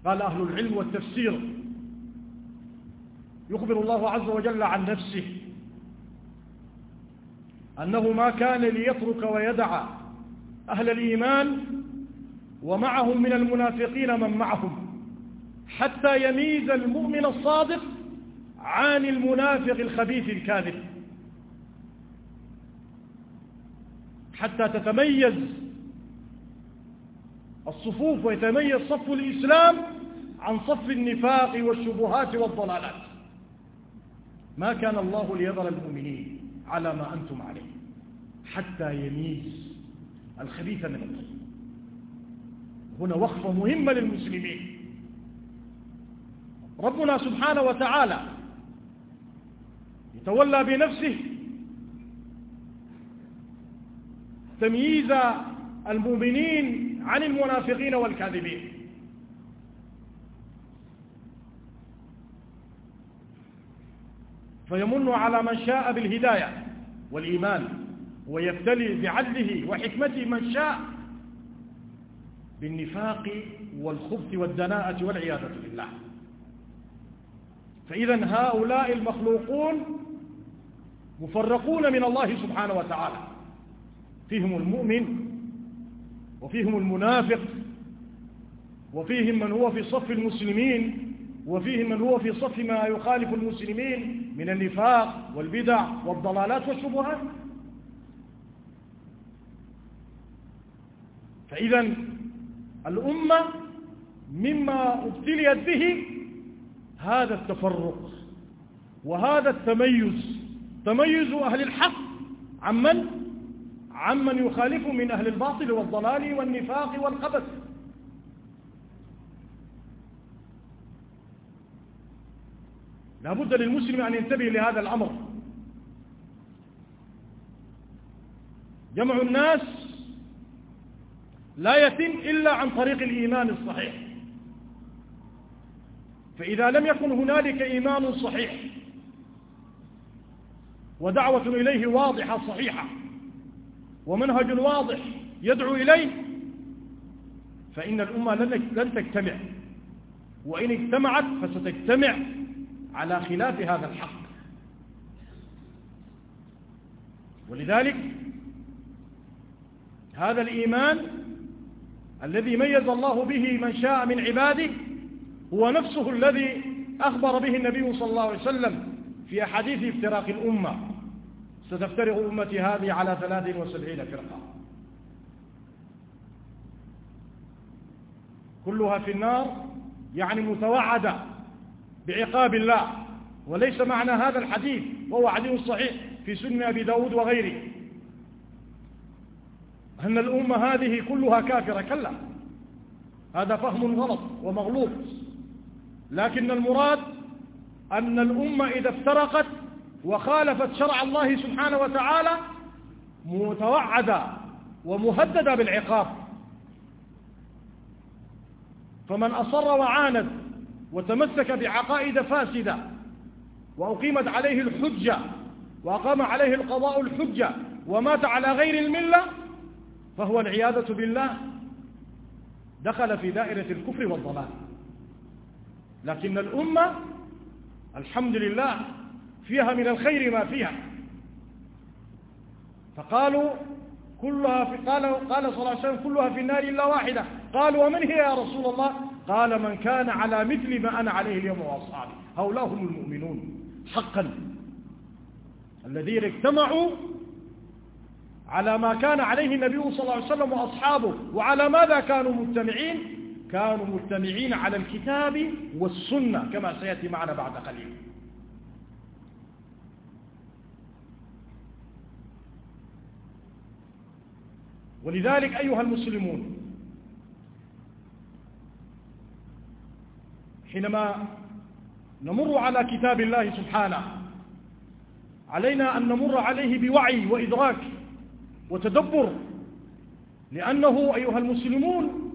B: قال أهل العلم والتفسير. يخبر الله عز وجل عن نفسه. أنه ما كان ليترك ويدع أهل الإيمان ومعهم من المنافقين من معهم حتى يميز المؤمن الصادق عن المنافق الخبيث الكاذب. حتى تتميز الصفوف ويتميز صف الإسلام عن صف النفاق والشبهات والضلالات. ما كان الله ليذر المؤمنين على ما أنتم عليه. حتى يميز الخبيث من الطيب هنا وقفة مهمة للمسلمين. ربنا سبحانه وتعالى يتولى بنفسه تمييز المؤمنين عن المنافقين والكاذبين. فيمن على من شاء بالهداية والإيمان. ويبتلي بعدله وحكمته من شاء بالنفاق والخبث والدناءة والعياذة بالله. فإذا هؤلاء المخلوقون مفرقون من الله سبحانه وتعالى. فيهم المؤمن وفيهم المنافق وفيهم من هو في صف المسلمين وفيهم من هو في صف ما يخالف المسلمين من النفاق والبدع والضلالات والشبهات. فإذا الأمة مما ابتليت به هذا التفرق وهذا التميز. تميز أهل الحق عمن عمن يخالف من أهل الباطل والضلال والنفاق والخبث لا بد للمسلم أن ينتبه لهذا الأمر. جمع الناس لا يتم إلا عن طريق الإيمان الصحيح. فإذا لم يكن هنالك إيمان صحيح ودعوة إليه واضحة صحيحة ومنهج واضح يدعو إليه فإن الأمة لن تجتمع. وإن اجتمعت فستجتمع على خلاف هذا الحق. ولذلك هذا الإيمان الذي ميز الله به من شاء من عباده هو نفسه الذي أخبر به النبي صلى الله عليه وسلم في أحاديث افتراق الأمة. ستفترق أمتي هذه على ثلاث وسبعين فرقة. كلها في النار يعني متوعدة بعقاب الله. وليس معنى هذا الحديث وهو حديث صحيح في سنة أبي داود وغيره. أن الأمة هذه كلها كافرة كلا. هذا فهم غلط ومغلوط لكن المراد أن الأمة إذا افترقت وخالفت شرع الله سبحانه وتعالى متوعدة ومهددة بالعقاب. فمن أصر وعاند وتمسك بعقائد فاسدة وأقيمت عليه الحجة وأقام عليه القضاء الحجة ومات على غير الملة فهو العياذة بالله دخل في دائرة الكفر والضلال. لكن الأمة الحمد لله فيها من الخير ما فيها. فقالوا كلها في قال قال صلى الله عليه وسلم كلها في النار إلا واحدة. قالوا ومن هي يا رسول الله؟ قال من كان على مثل ما أنا عليه اليوم وأصحابي. هؤلاء هم المؤمنون حقا. الذين اجتمعوا على ما كان عليه النبي صلى الله عليه وسلم وأصحابه. وعلى ماذا كانوا مجتمعين؟ كانوا مجتمعين على الكتاب والسنة كما سيأتي معنا بعد قليل. ولذلك أيها المسلمون حينما نمر على كتاب الله سبحانه علينا أن نمر عليه بوعي وإدراك. وتدبر. لأنه أيها المسلمون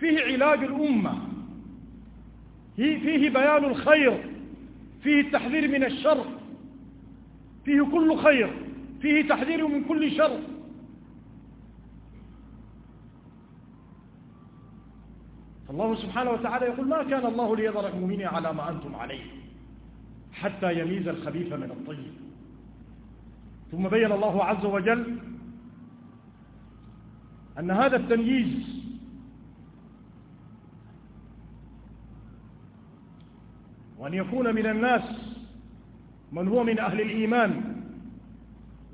B: فيه علاج الأمة. فيه بيان الخير. فيه التحذير من الشر. فيه كل خير. فيه تحذير من كل شر. فالله سبحانه وتعالى يقول ما كان الله ليذر المؤمنين على ما أنتم عليه حتى يميز الخبيث من الطيب. ثم بين الله عز وجل أن هذا التمييز وأن يكون من الناس من هو من أهل الإيمان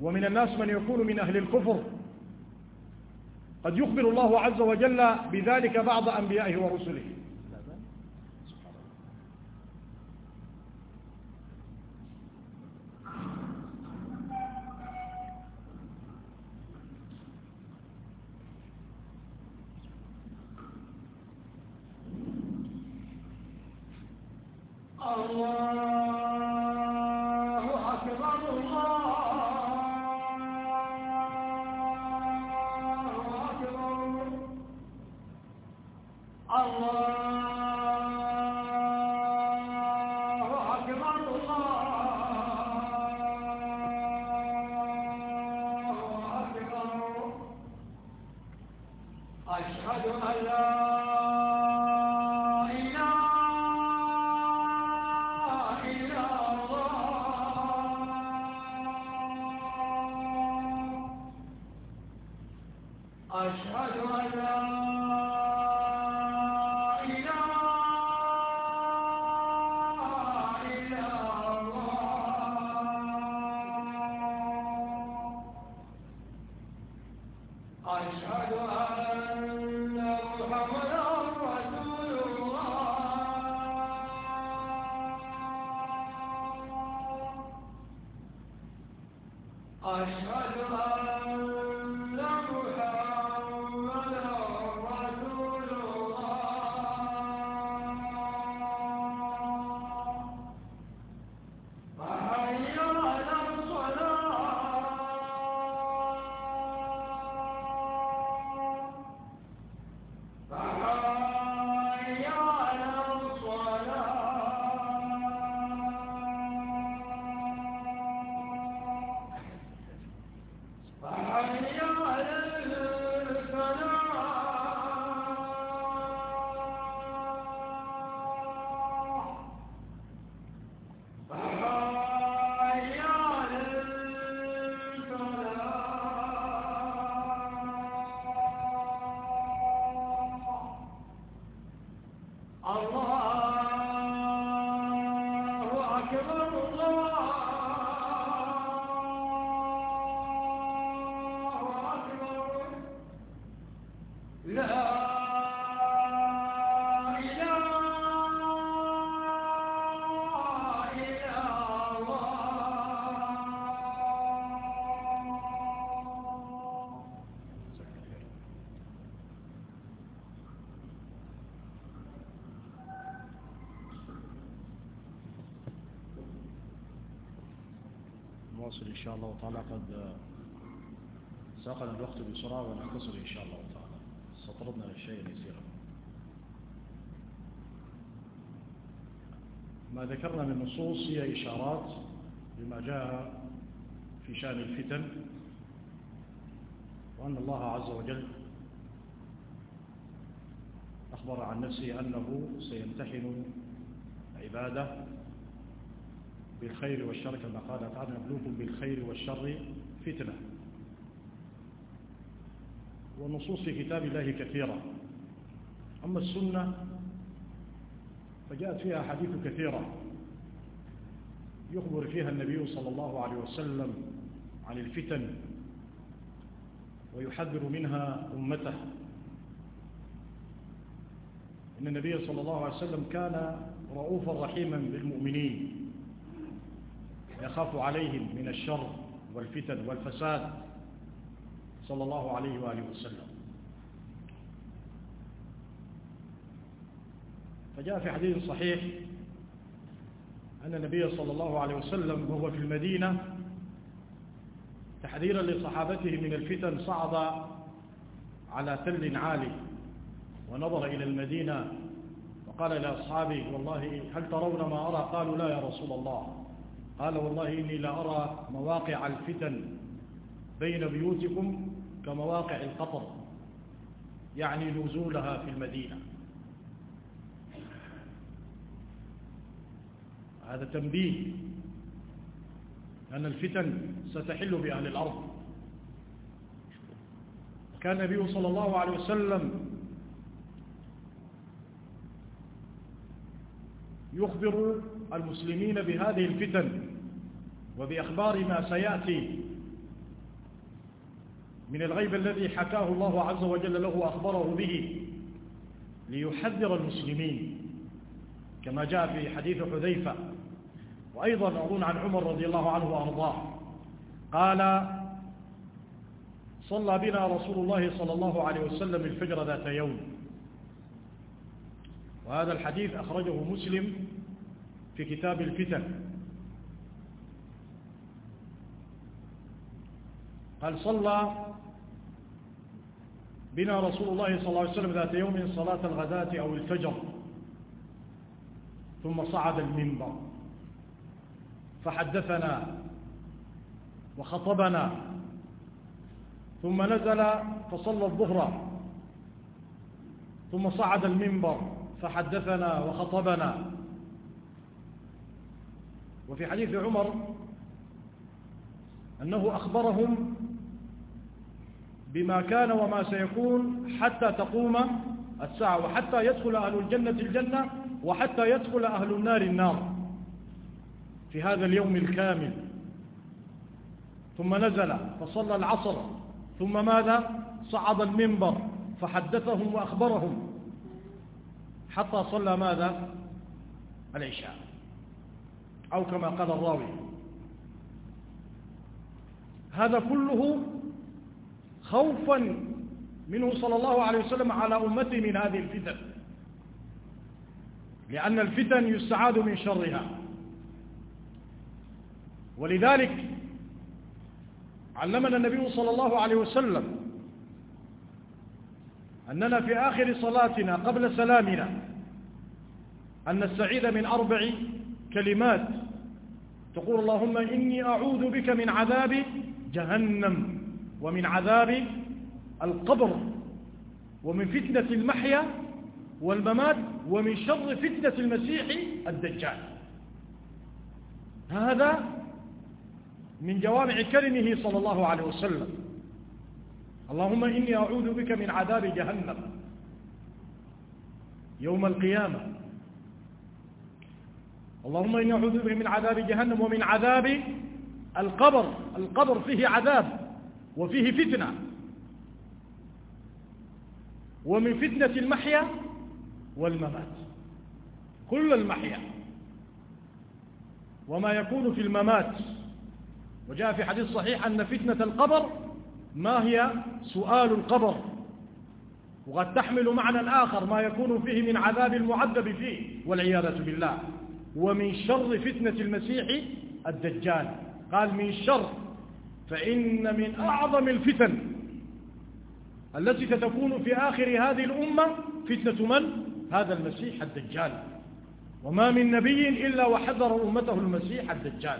B: ومن الناس من يكون من أهل الكفر. قد يخبر الله عز وجل بذلك بعض أنبيائه ورسله. Hallelujah. نواصل إن شاء الله تعالى قد ساقنا الوقت بسرعة ونختصر إن شاء الله تعالى استطردنا للشيء يسيرا ما ذكرنا من نصوص هي إشارات بما جاء في شأن الفتن وأن الله عز وجل أخبر عن نفسه أنه سيمتحن عباده بالخير والشر كما قال تعالى نبلوكم بالخير والشر فتنة. والنصوص في كتاب الله كثيرة. أما السنة فجاءت فيها حديث كثيرة يخبر فيها النبي صلى الله عليه وسلم عن الفتن ويحذر منها أمته. إن النبي صلى الله عليه وسلم كان رؤوفا رحيما بالمؤمنين يخاف عليهم من الشر والفتن والفساد. صلى الله عليه وآله وسلم. فجاء في حديث صحيح أن النبي صلى الله عليه وسلم وهو في المدينة تحذيرا لصحابته من الفتن صعد على تل عالي ونظر إلى المدينة وقال لأصحابه والله هل ترون ما أرى؟ قالوا لا يا رسول الله. قال والله إني لأرى مواقع الفتن بين بيوتكم كمواقع القطر يعني نزولها في المدينة. هذا تنبيه أن الفتن ستحل بأهل الأرض. كان النبي صلى الله عليه وسلم يخبر المسلمين بهذه الفتن وبأخبار ما سيأتي من الغيب الذي حكاه الله عز وجل له أخبره به ليحذر المسلمين كما جاء في حديث حذيفة وأيضا أظن عن عمر رضي الله عنه وأرضاه. قال صلى بنا رسول الله صلى الله عليه وسلم الفجر ذات يوم. وهذا الحديث أخرجه مسلم في كتاب الفتن. قال صلى بنا رسول الله صلى الله عليه وسلم ذات يوم صلاة الغداة أو الفجر؟ ثم صعد المنبر. فحدثنا وخطبنا. ثم نزل فصلى الظهر. ثم صعد المنبر. فحدثنا وخطبنا. وفي حديث عمر أنه أخبرهم بما كان وما سيكون حتى تقوم الساعة وحتى يدخل أهل الجنة الجنة وحتى يدخل أهل النار النار في هذا اليوم الكامل. ثم نزل فصلى العصر. ثم ماذا؟ صعد المنبر فحدثهم وأخبرهم حتى صلى ماذا؟ العشاء. أو كما قال الراوي. هذا كله خوفا منه صلى الله عليه وسلم على أمته من هذه الفتن. لأن الفتن يستعاد من شرها. ولذلك علمنا النبي صلى الله عليه وسلم أننا في آخر صلاتنا قبل سلامنا أن نستعيذ من أربع كلمات تقول اللهم إني أعوذ بك من عذاب جهنم ومن عذاب القبر ومن فتنة المحيا والممات ومن شر فتنة المسيح الدجال. هذا من جوامع كلمه صلى الله عليه وسلم. اللهم إني أعوذ بك من عذاب جهنم يوم القيامة. اللهم إني أعوذ بك من عذاب جهنم ومن عذاب القبر. القبر فيه عذاب وفيه فتنة. ومن فتنة المحيا والممات. كل المحيا. وما يكون في الممات. وجاء في حديث صحيح أن فتنة القبر ما هي سؤال القبر. وقد تحمل معنى آخر ما يكون فيه من عذاب المعذب فيه والعياذة بالله. ومن شر فتنة المسيح الدجال. قال من شر فإن من أعظم الفتن التي ستكون في آخر هذه الأمة فتنة من؟ هذا المسيح الدجال. وما من نبي إلا وحذر أمته المسيح الدجال.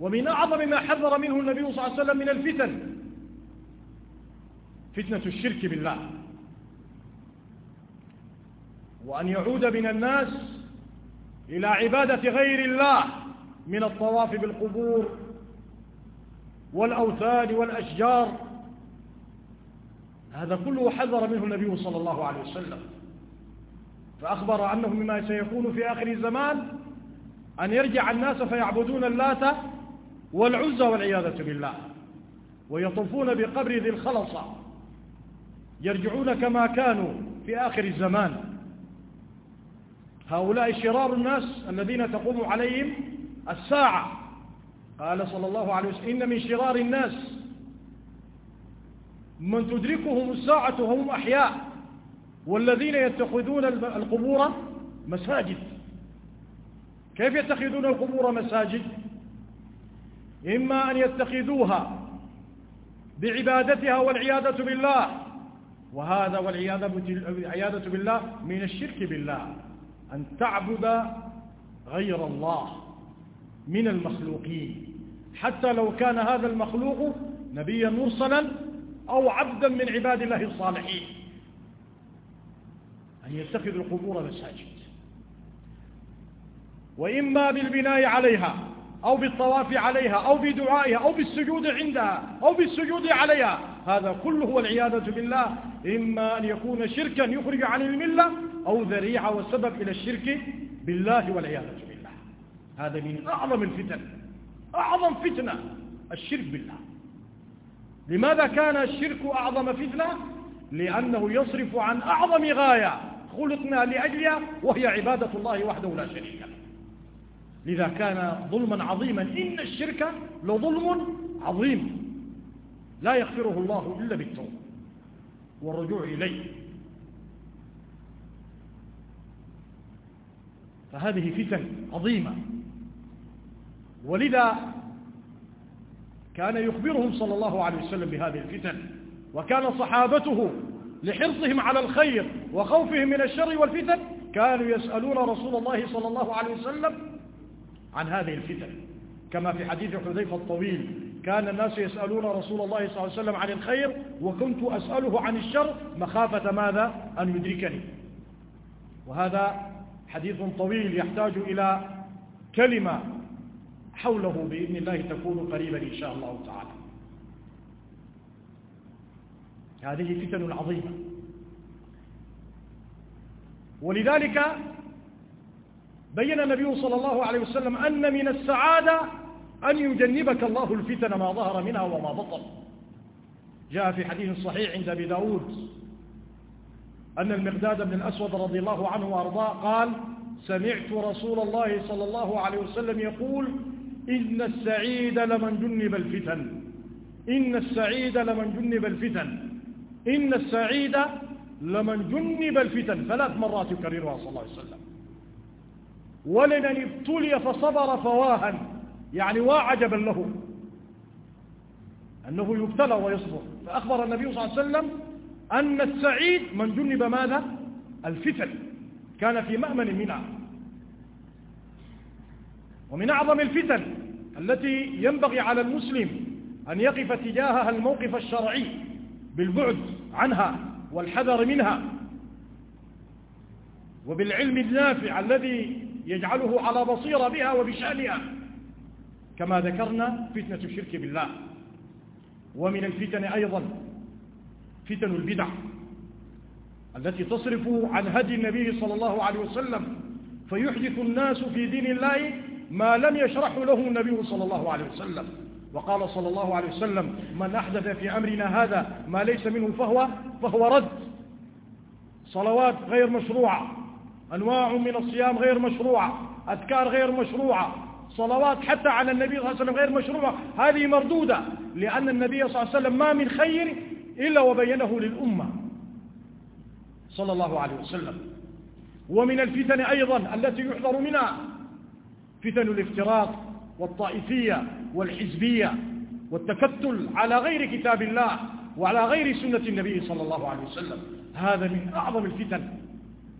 B: ومن أعظم ما حذر منه النبي صلى الله عليه وسلم من الفتن فتنة الشرك بالله. وأن يعود من الناس إلى عبادة غير الله من الطواف بالقبور والأوثان والأشجار. هذا كله حذر منه النبي صلى الله عليه وسلم. فأخبر أنه مما سيكون في آخر الزمان أن يرجع الناس فيعبدون اللات والعزى والعياذة بالله ويطوفون بقبر ذي الخلصة يرجعون كما كانوا في آخر الزمان. هؤلاء شرار الناس الذين تقوم عليهم الساعة. قال صلى الله عليه وسلم إن من شرار الناس من تدركهم الساعة وهم أحياء والذين يتخذون القبور مساجد. كيف يتخذون القبور مساجد؟ إما أن يتخذوها بعبادتها والعياذة بالله. وهذا والعياذة بالله من الشرك بالله. أن تعبد غير الله من المخلوقين. حتى لو كان هذا المخلوق نبيا مرسلا أو عبدا من عباد الله الصالحين. أن يتخذ القبور مساجد. وإما بالبناء عليها أو بالطواف عليها أو بدعائها أو بالسجود عندها أو بالسجود عليها. هذا كله والعياذة بالله. إما أن يكون شركا يخرج عن الملة أو ذريعة وسبب إلى الشرك بالله والعياذة بالله. هذا من أعظم الفتن. أعظم فتنة الشرك بالله. لماذا كان الشرك أعظم فتنة؟ لأنه يصرف عن أعظم غاية خلقنا لأجلها وهي عبادة الله وحده لا شريك له. لذا كان ظلما عظيما. إن الشرك لظلم عظيم. لا يغفره الله إلا بالتوبة والرجوع إليه. فهذه فتن عظيمة. ولذا كان يخبرهم صلى الله عليه وسلم بهذه الفتن وكان صحابته لحرصهم على الخير وخوفهم من الشر والفتن كانوا يسألون رسول الله صلى الله عليه وسلم عن هذه الفتن كما في حديث حذيفة الطويل كان الناس يسألون رسول الله صلى الله عليه وسلم عن الخير وكنت أسأله عن الشر مخافة ماذا؟ أن يدركني. وهذا حديث طويل يحتاج إلى كلمة حوله بإذن الله تكون قريبا إن شاء الله تعالى. هذه فتن عظيمة. ولذلك بين النبي صلى الله عليه وسلم أن من السعادة أن يجنبك الله الفتن ما ظهر منها وما بطن. جاء في حديث صحيح عند أبي داود أن المقداد بن الأسود رضي الله عنه وأرضاه قال سمعت رسول الله صلى الله عليه وسلم يقول إن السعيد لمن جنب الفتن. إن السعيد لمن جنب الفتن. إن السعيد لمن جنب الفتن. ثلاث مرات يكررها صلى الله عليه وسلم. ولمن ابتلي فصبر فواها يعني وعجبا له أنه يبتلى ويصبر. فأخبر النبي صلى الله عليه وسلم أن السعيد من جنب ماذا؟ الفتن. كان في مأمن منها ومن أعظم الفتن التي ينبغي على المسلم أن يقف تجاهها الموقف الشرعي بالبعد عنها والحذر منها وبالعلم النافع الذي يجعله على بصيرة بها وبشأنها. كما ذكرنا فتنة الشرك بالله. ومن الفتن أيضا فتن البدع التي تصرف عن هدي النبي صلى الله عليه وسلم فيحدث الناس في دين الله ما لم يشرحه له النبي صلى الله عليه وسلم. وقال صلى الله عليه وسلم من أحدث في أمرنا هذا ما ليس منه فهو فهو رد. صلوات غير مشروعة أنواع من الصيام غير مشروعة أذكار غير مشروعة صلوات حتى على النبي صلى الله عليه وسلم غير مشروعة. هذه مردودة لأن النبي صلى الله عليه وسلم ما من خير إلا وبينه للأمة صلى الله عليه وسلم. ومن الفتن أيضا التي يحذر منها فتن الافتراق والطائفية والحزبية والتكتل على غير كتاب الله وعلى غير سنة النبي صلى الله عليه وسلم. هذا من أعظم الفتن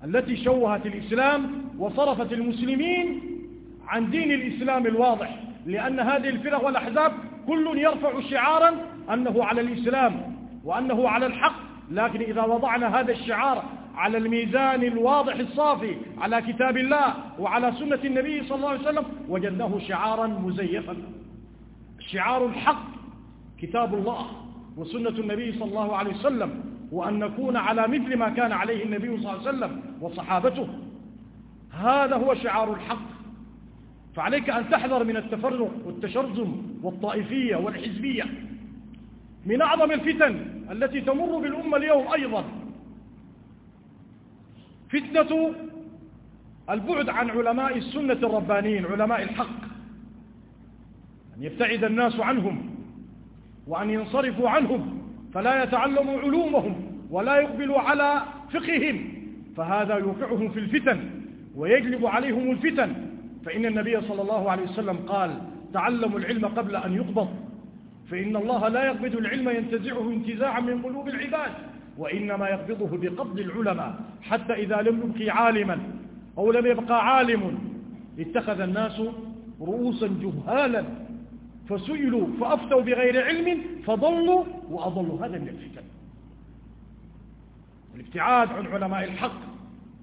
B: التي شوهت الإسلام وصرفت المسلمين عن دين الإسلام الواضح لأن هذه الفرق والأحزاب كل يرفع شعارا أنه على الإسلام وأنه على الحق لكن إذا وضعنا هذا الشعار على الميزان الواضح الصافي على كتاب الله وعلى سنة النبي صلى الله عليه وسلم وجدناه شعارا مزيفا. شعار الحق كتاب الله وسنة النبي صلى الله عليه وسلم وأن نكون على مثل ما كان عليه النبي صلى الله عليه وسلم وصحابته. هذا هو شعار الحق. فعليك أن تحذر من التفرق والتشرذم والطائفية والحزبية. من أعظم الفتن التي تمر بالأمة اليوم أيضا فتنة البعد عن علماء السنة الربانيين علماء الحق أن يبتعد الناس عنهم وأن ينصرفوا عنهم فلا يتعلموا علومهم ولا يقبلوا على فقههم فهذا يوقعهم في الفتن ويجلب عليهم الفتن. فإن النبي صلى الله عليه وسلم قال تعلموا العلم قبل أن يقبض فإن الله لا يقبض العلم ينتزعه انتزاعا من قلوب العباد وإنما يقبضه بقبض العلماء حتى إذا لم يبقي عالما أو لم يبقى عالم اتخذ الناس رؤوسا جهالا فسئلوا فأفتوا بغير علم فضلوا وأضلوا. هذا من الفتن. الابتعاد عن علماء الحق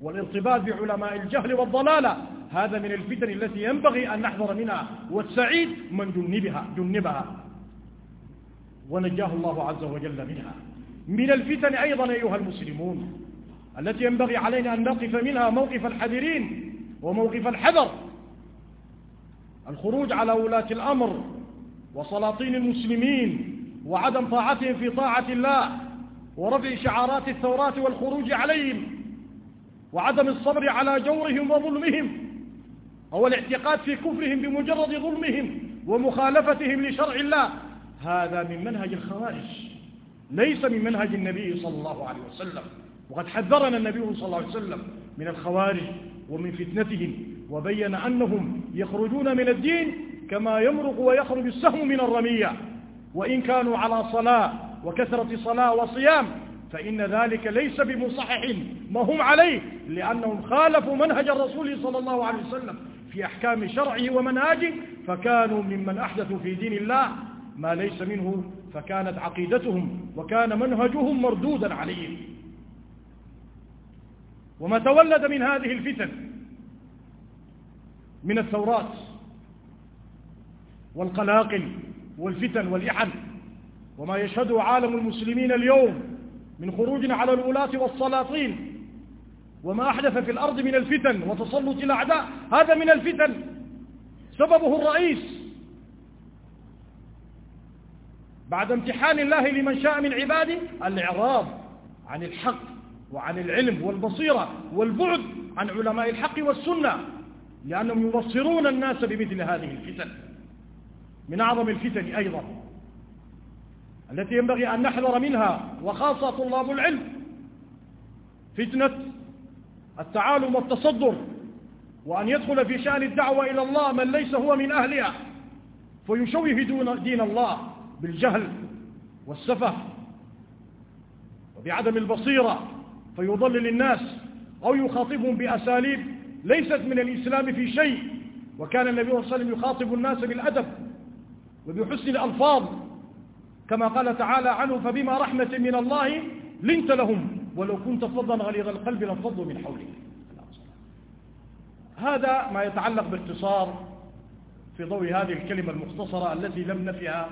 B: والارتباط بعلماء الجهل والضلالة هذا من الفتن التي ينبغي أن نحذر منها والسعيد من جنبها, جنبها. ونجاه الله عز وجل منها. من الفتن أيضا أيها المسلمون التي ينبغي علينا أن نقف منها موقف الحذرين وموقف الحذر. الخروج على ولاة الأمر وسلاطين المسلمين وعدم طاعتهم في طاعة الله ورفع شعارات الثورات والخروج عليهم وعدم الصبر على جورهم وظلمهم. أو الاعتقاد في كفرهم بمجرد ظلمهم ومخالفتهم لشرع الله. هذا من منهج الخوارج ليس من منهج النبي صلى الله عليه وسلم. وقد حذرنا النبي صلى الله عليه وسلم من الخوارج ومن فتنتهم وبين أنهم يخرجون من الدين كما يمرق ويخرج السهم من الرمية. وإن كانوا على صلاة وكثرة صلاة وصيام فإن ذلك ليس بمصحح ما هم عليه لأنهم خالفوا منهج الرسول صلى الله عليه وسلم. في أحكام شرعه ومنهاجه فكانوا ممن أحدثوا في دين الله ما ليس منه فكانت عقيدتهم وكان منهجهم مردودا عليهم. وما تولد من هذه الفتن من الثورات والقلاقل والفتن والإحن وما يشهده عالم المسلمين اليوم من خروج على الولاة والسلاطين وما أحدث في الأرض من الفتن وتسلط الأعداء هذا من الفتن. سببه الرئيس. بعد امتحان الله لمن شاء من عباده الإعراض عن الحق وعن العلم والبصيرة والبعد عن علماء الحق والسنة لأنهم يبصرون الناس بمثل هذه الفتن. من أعظم الفتن أيضا. التي ينبغي أن نحذر منها وخاصة طلاب العلم. فتنة التعالم والتصدر وأن يدخل في شأن الدعوة إلى الله من ليس هو من أهلها فيشوه دين الله بالجهل والسفه وبعدم البصيرة فيضلل الناس أو يخاطبهم بأساليب ليست من الإسلام في شيء وكان النبي صلى الله عليه وسلم يخاطب الناس بالأدب وبحسن الألفاظ كما قال تعالى عنه فبما رحمة من الله لنت لهم. ولو كنت فظا غليظ القلب لانفضوا من حولك. هذا ما يتعلق باختصار في ضوء هذه الكلمة المختصرة التي لم نفها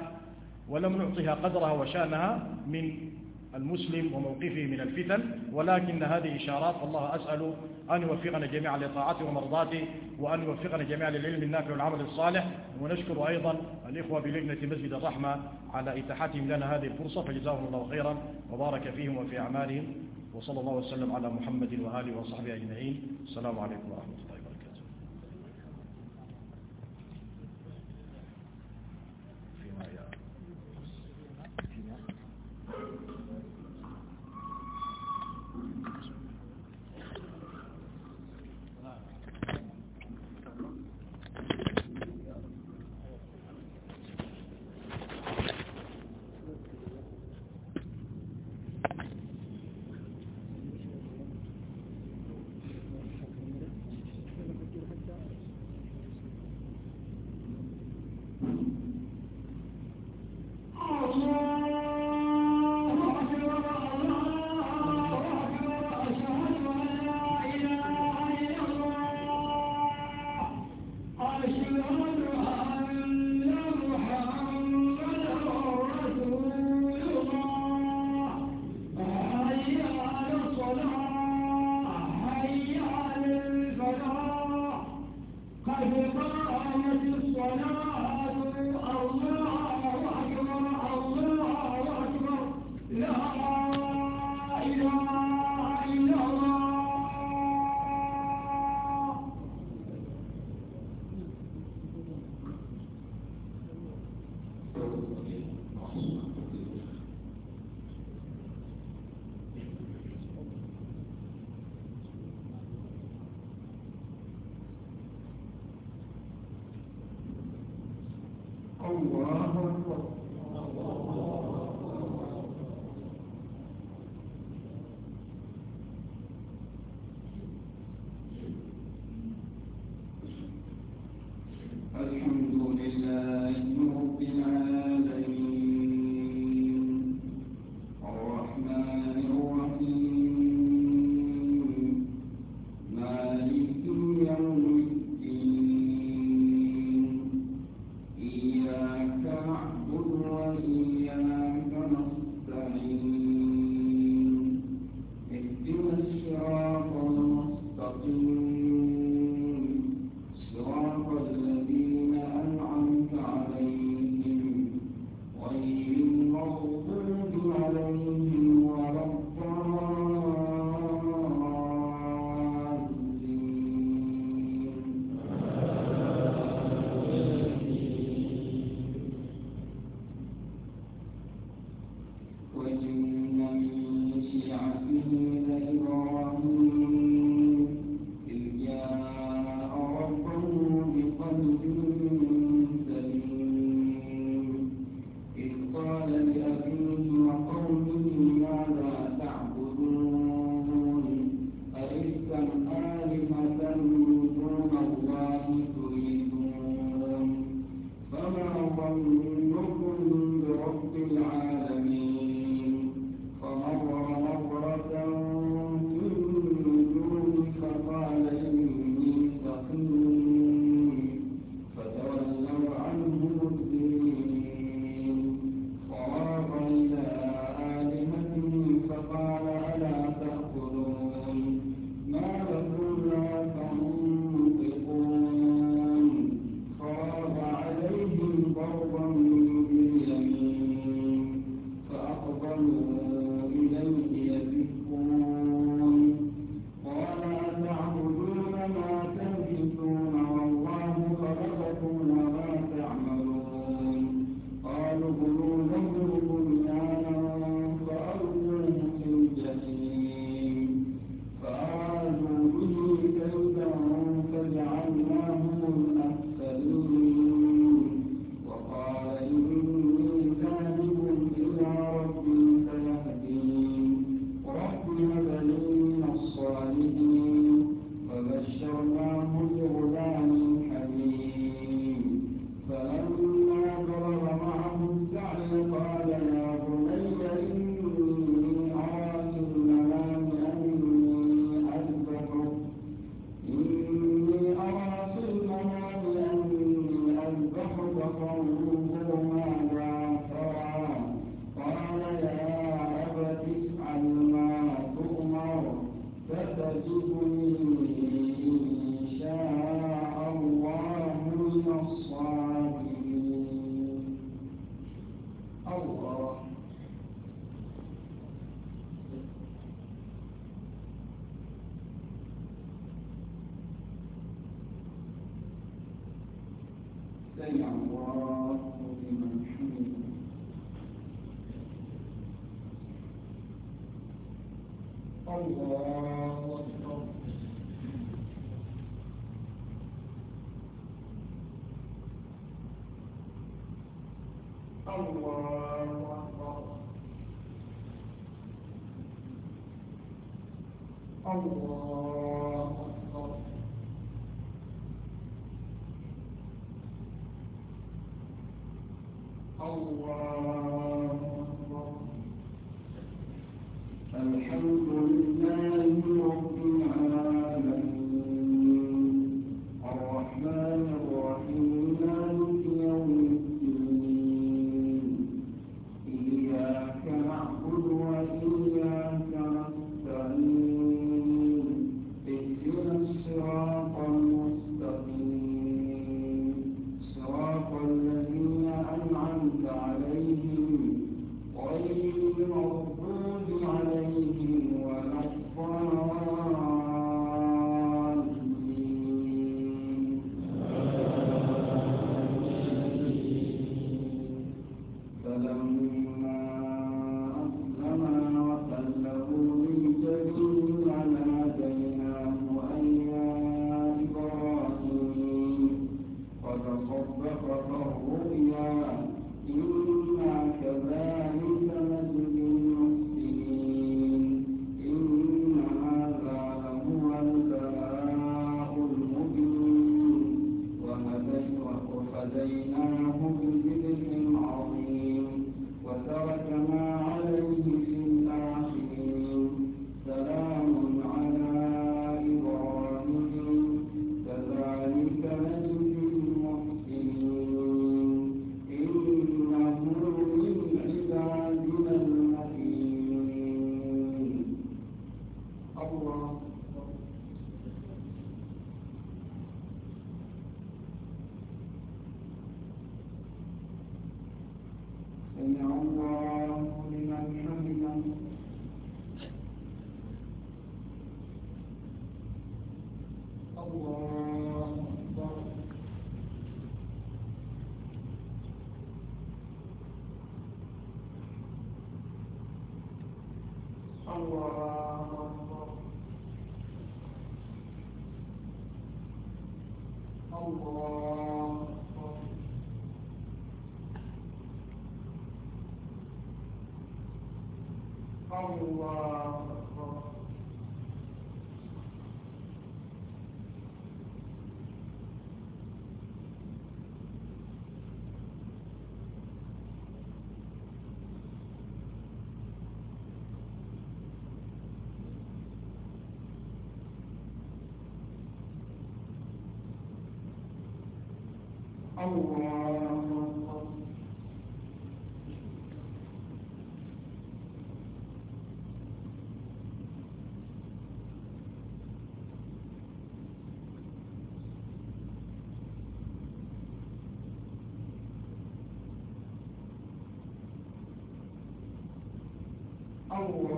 B: ولم نعطيها قدرها وشأنها من المسلم وموقفه من الفتن ولكن هذه إشارات والله أسأل أن يوفقنا جميعا لطاعته ومرضاته وأن يوفقنا جميعا للعلم النافع والعمل الصالح ونشكر أيضا الإخوة بلجنة مسجد الرحمة على إتاحتهم لنا هذه الفرصة فجزاهم الله خيرا وبارك فيهم وفي أعمالهم وصلى الله وسلم على محمد وآله وصحبه أجمعين. السلام عليكم ورحمة الله
C: وبركاته.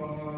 C: Allah.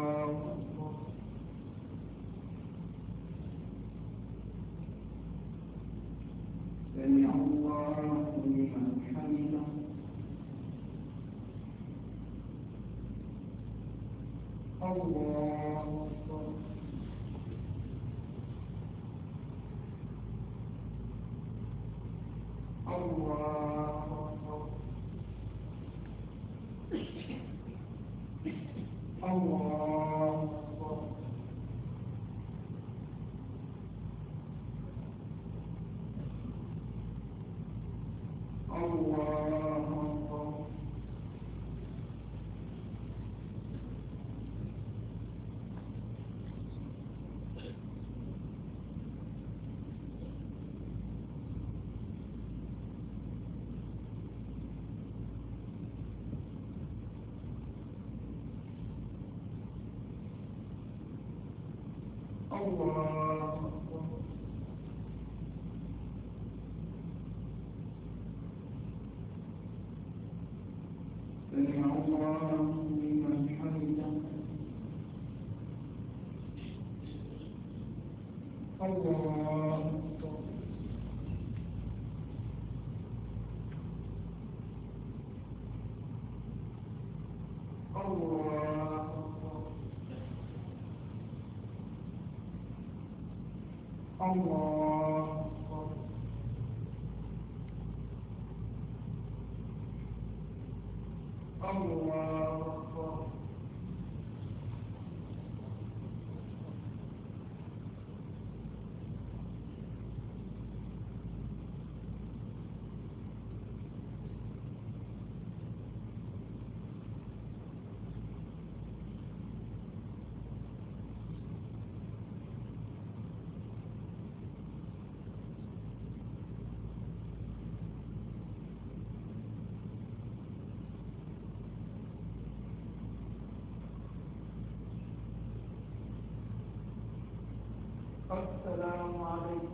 C: الله
A: السلام عليكم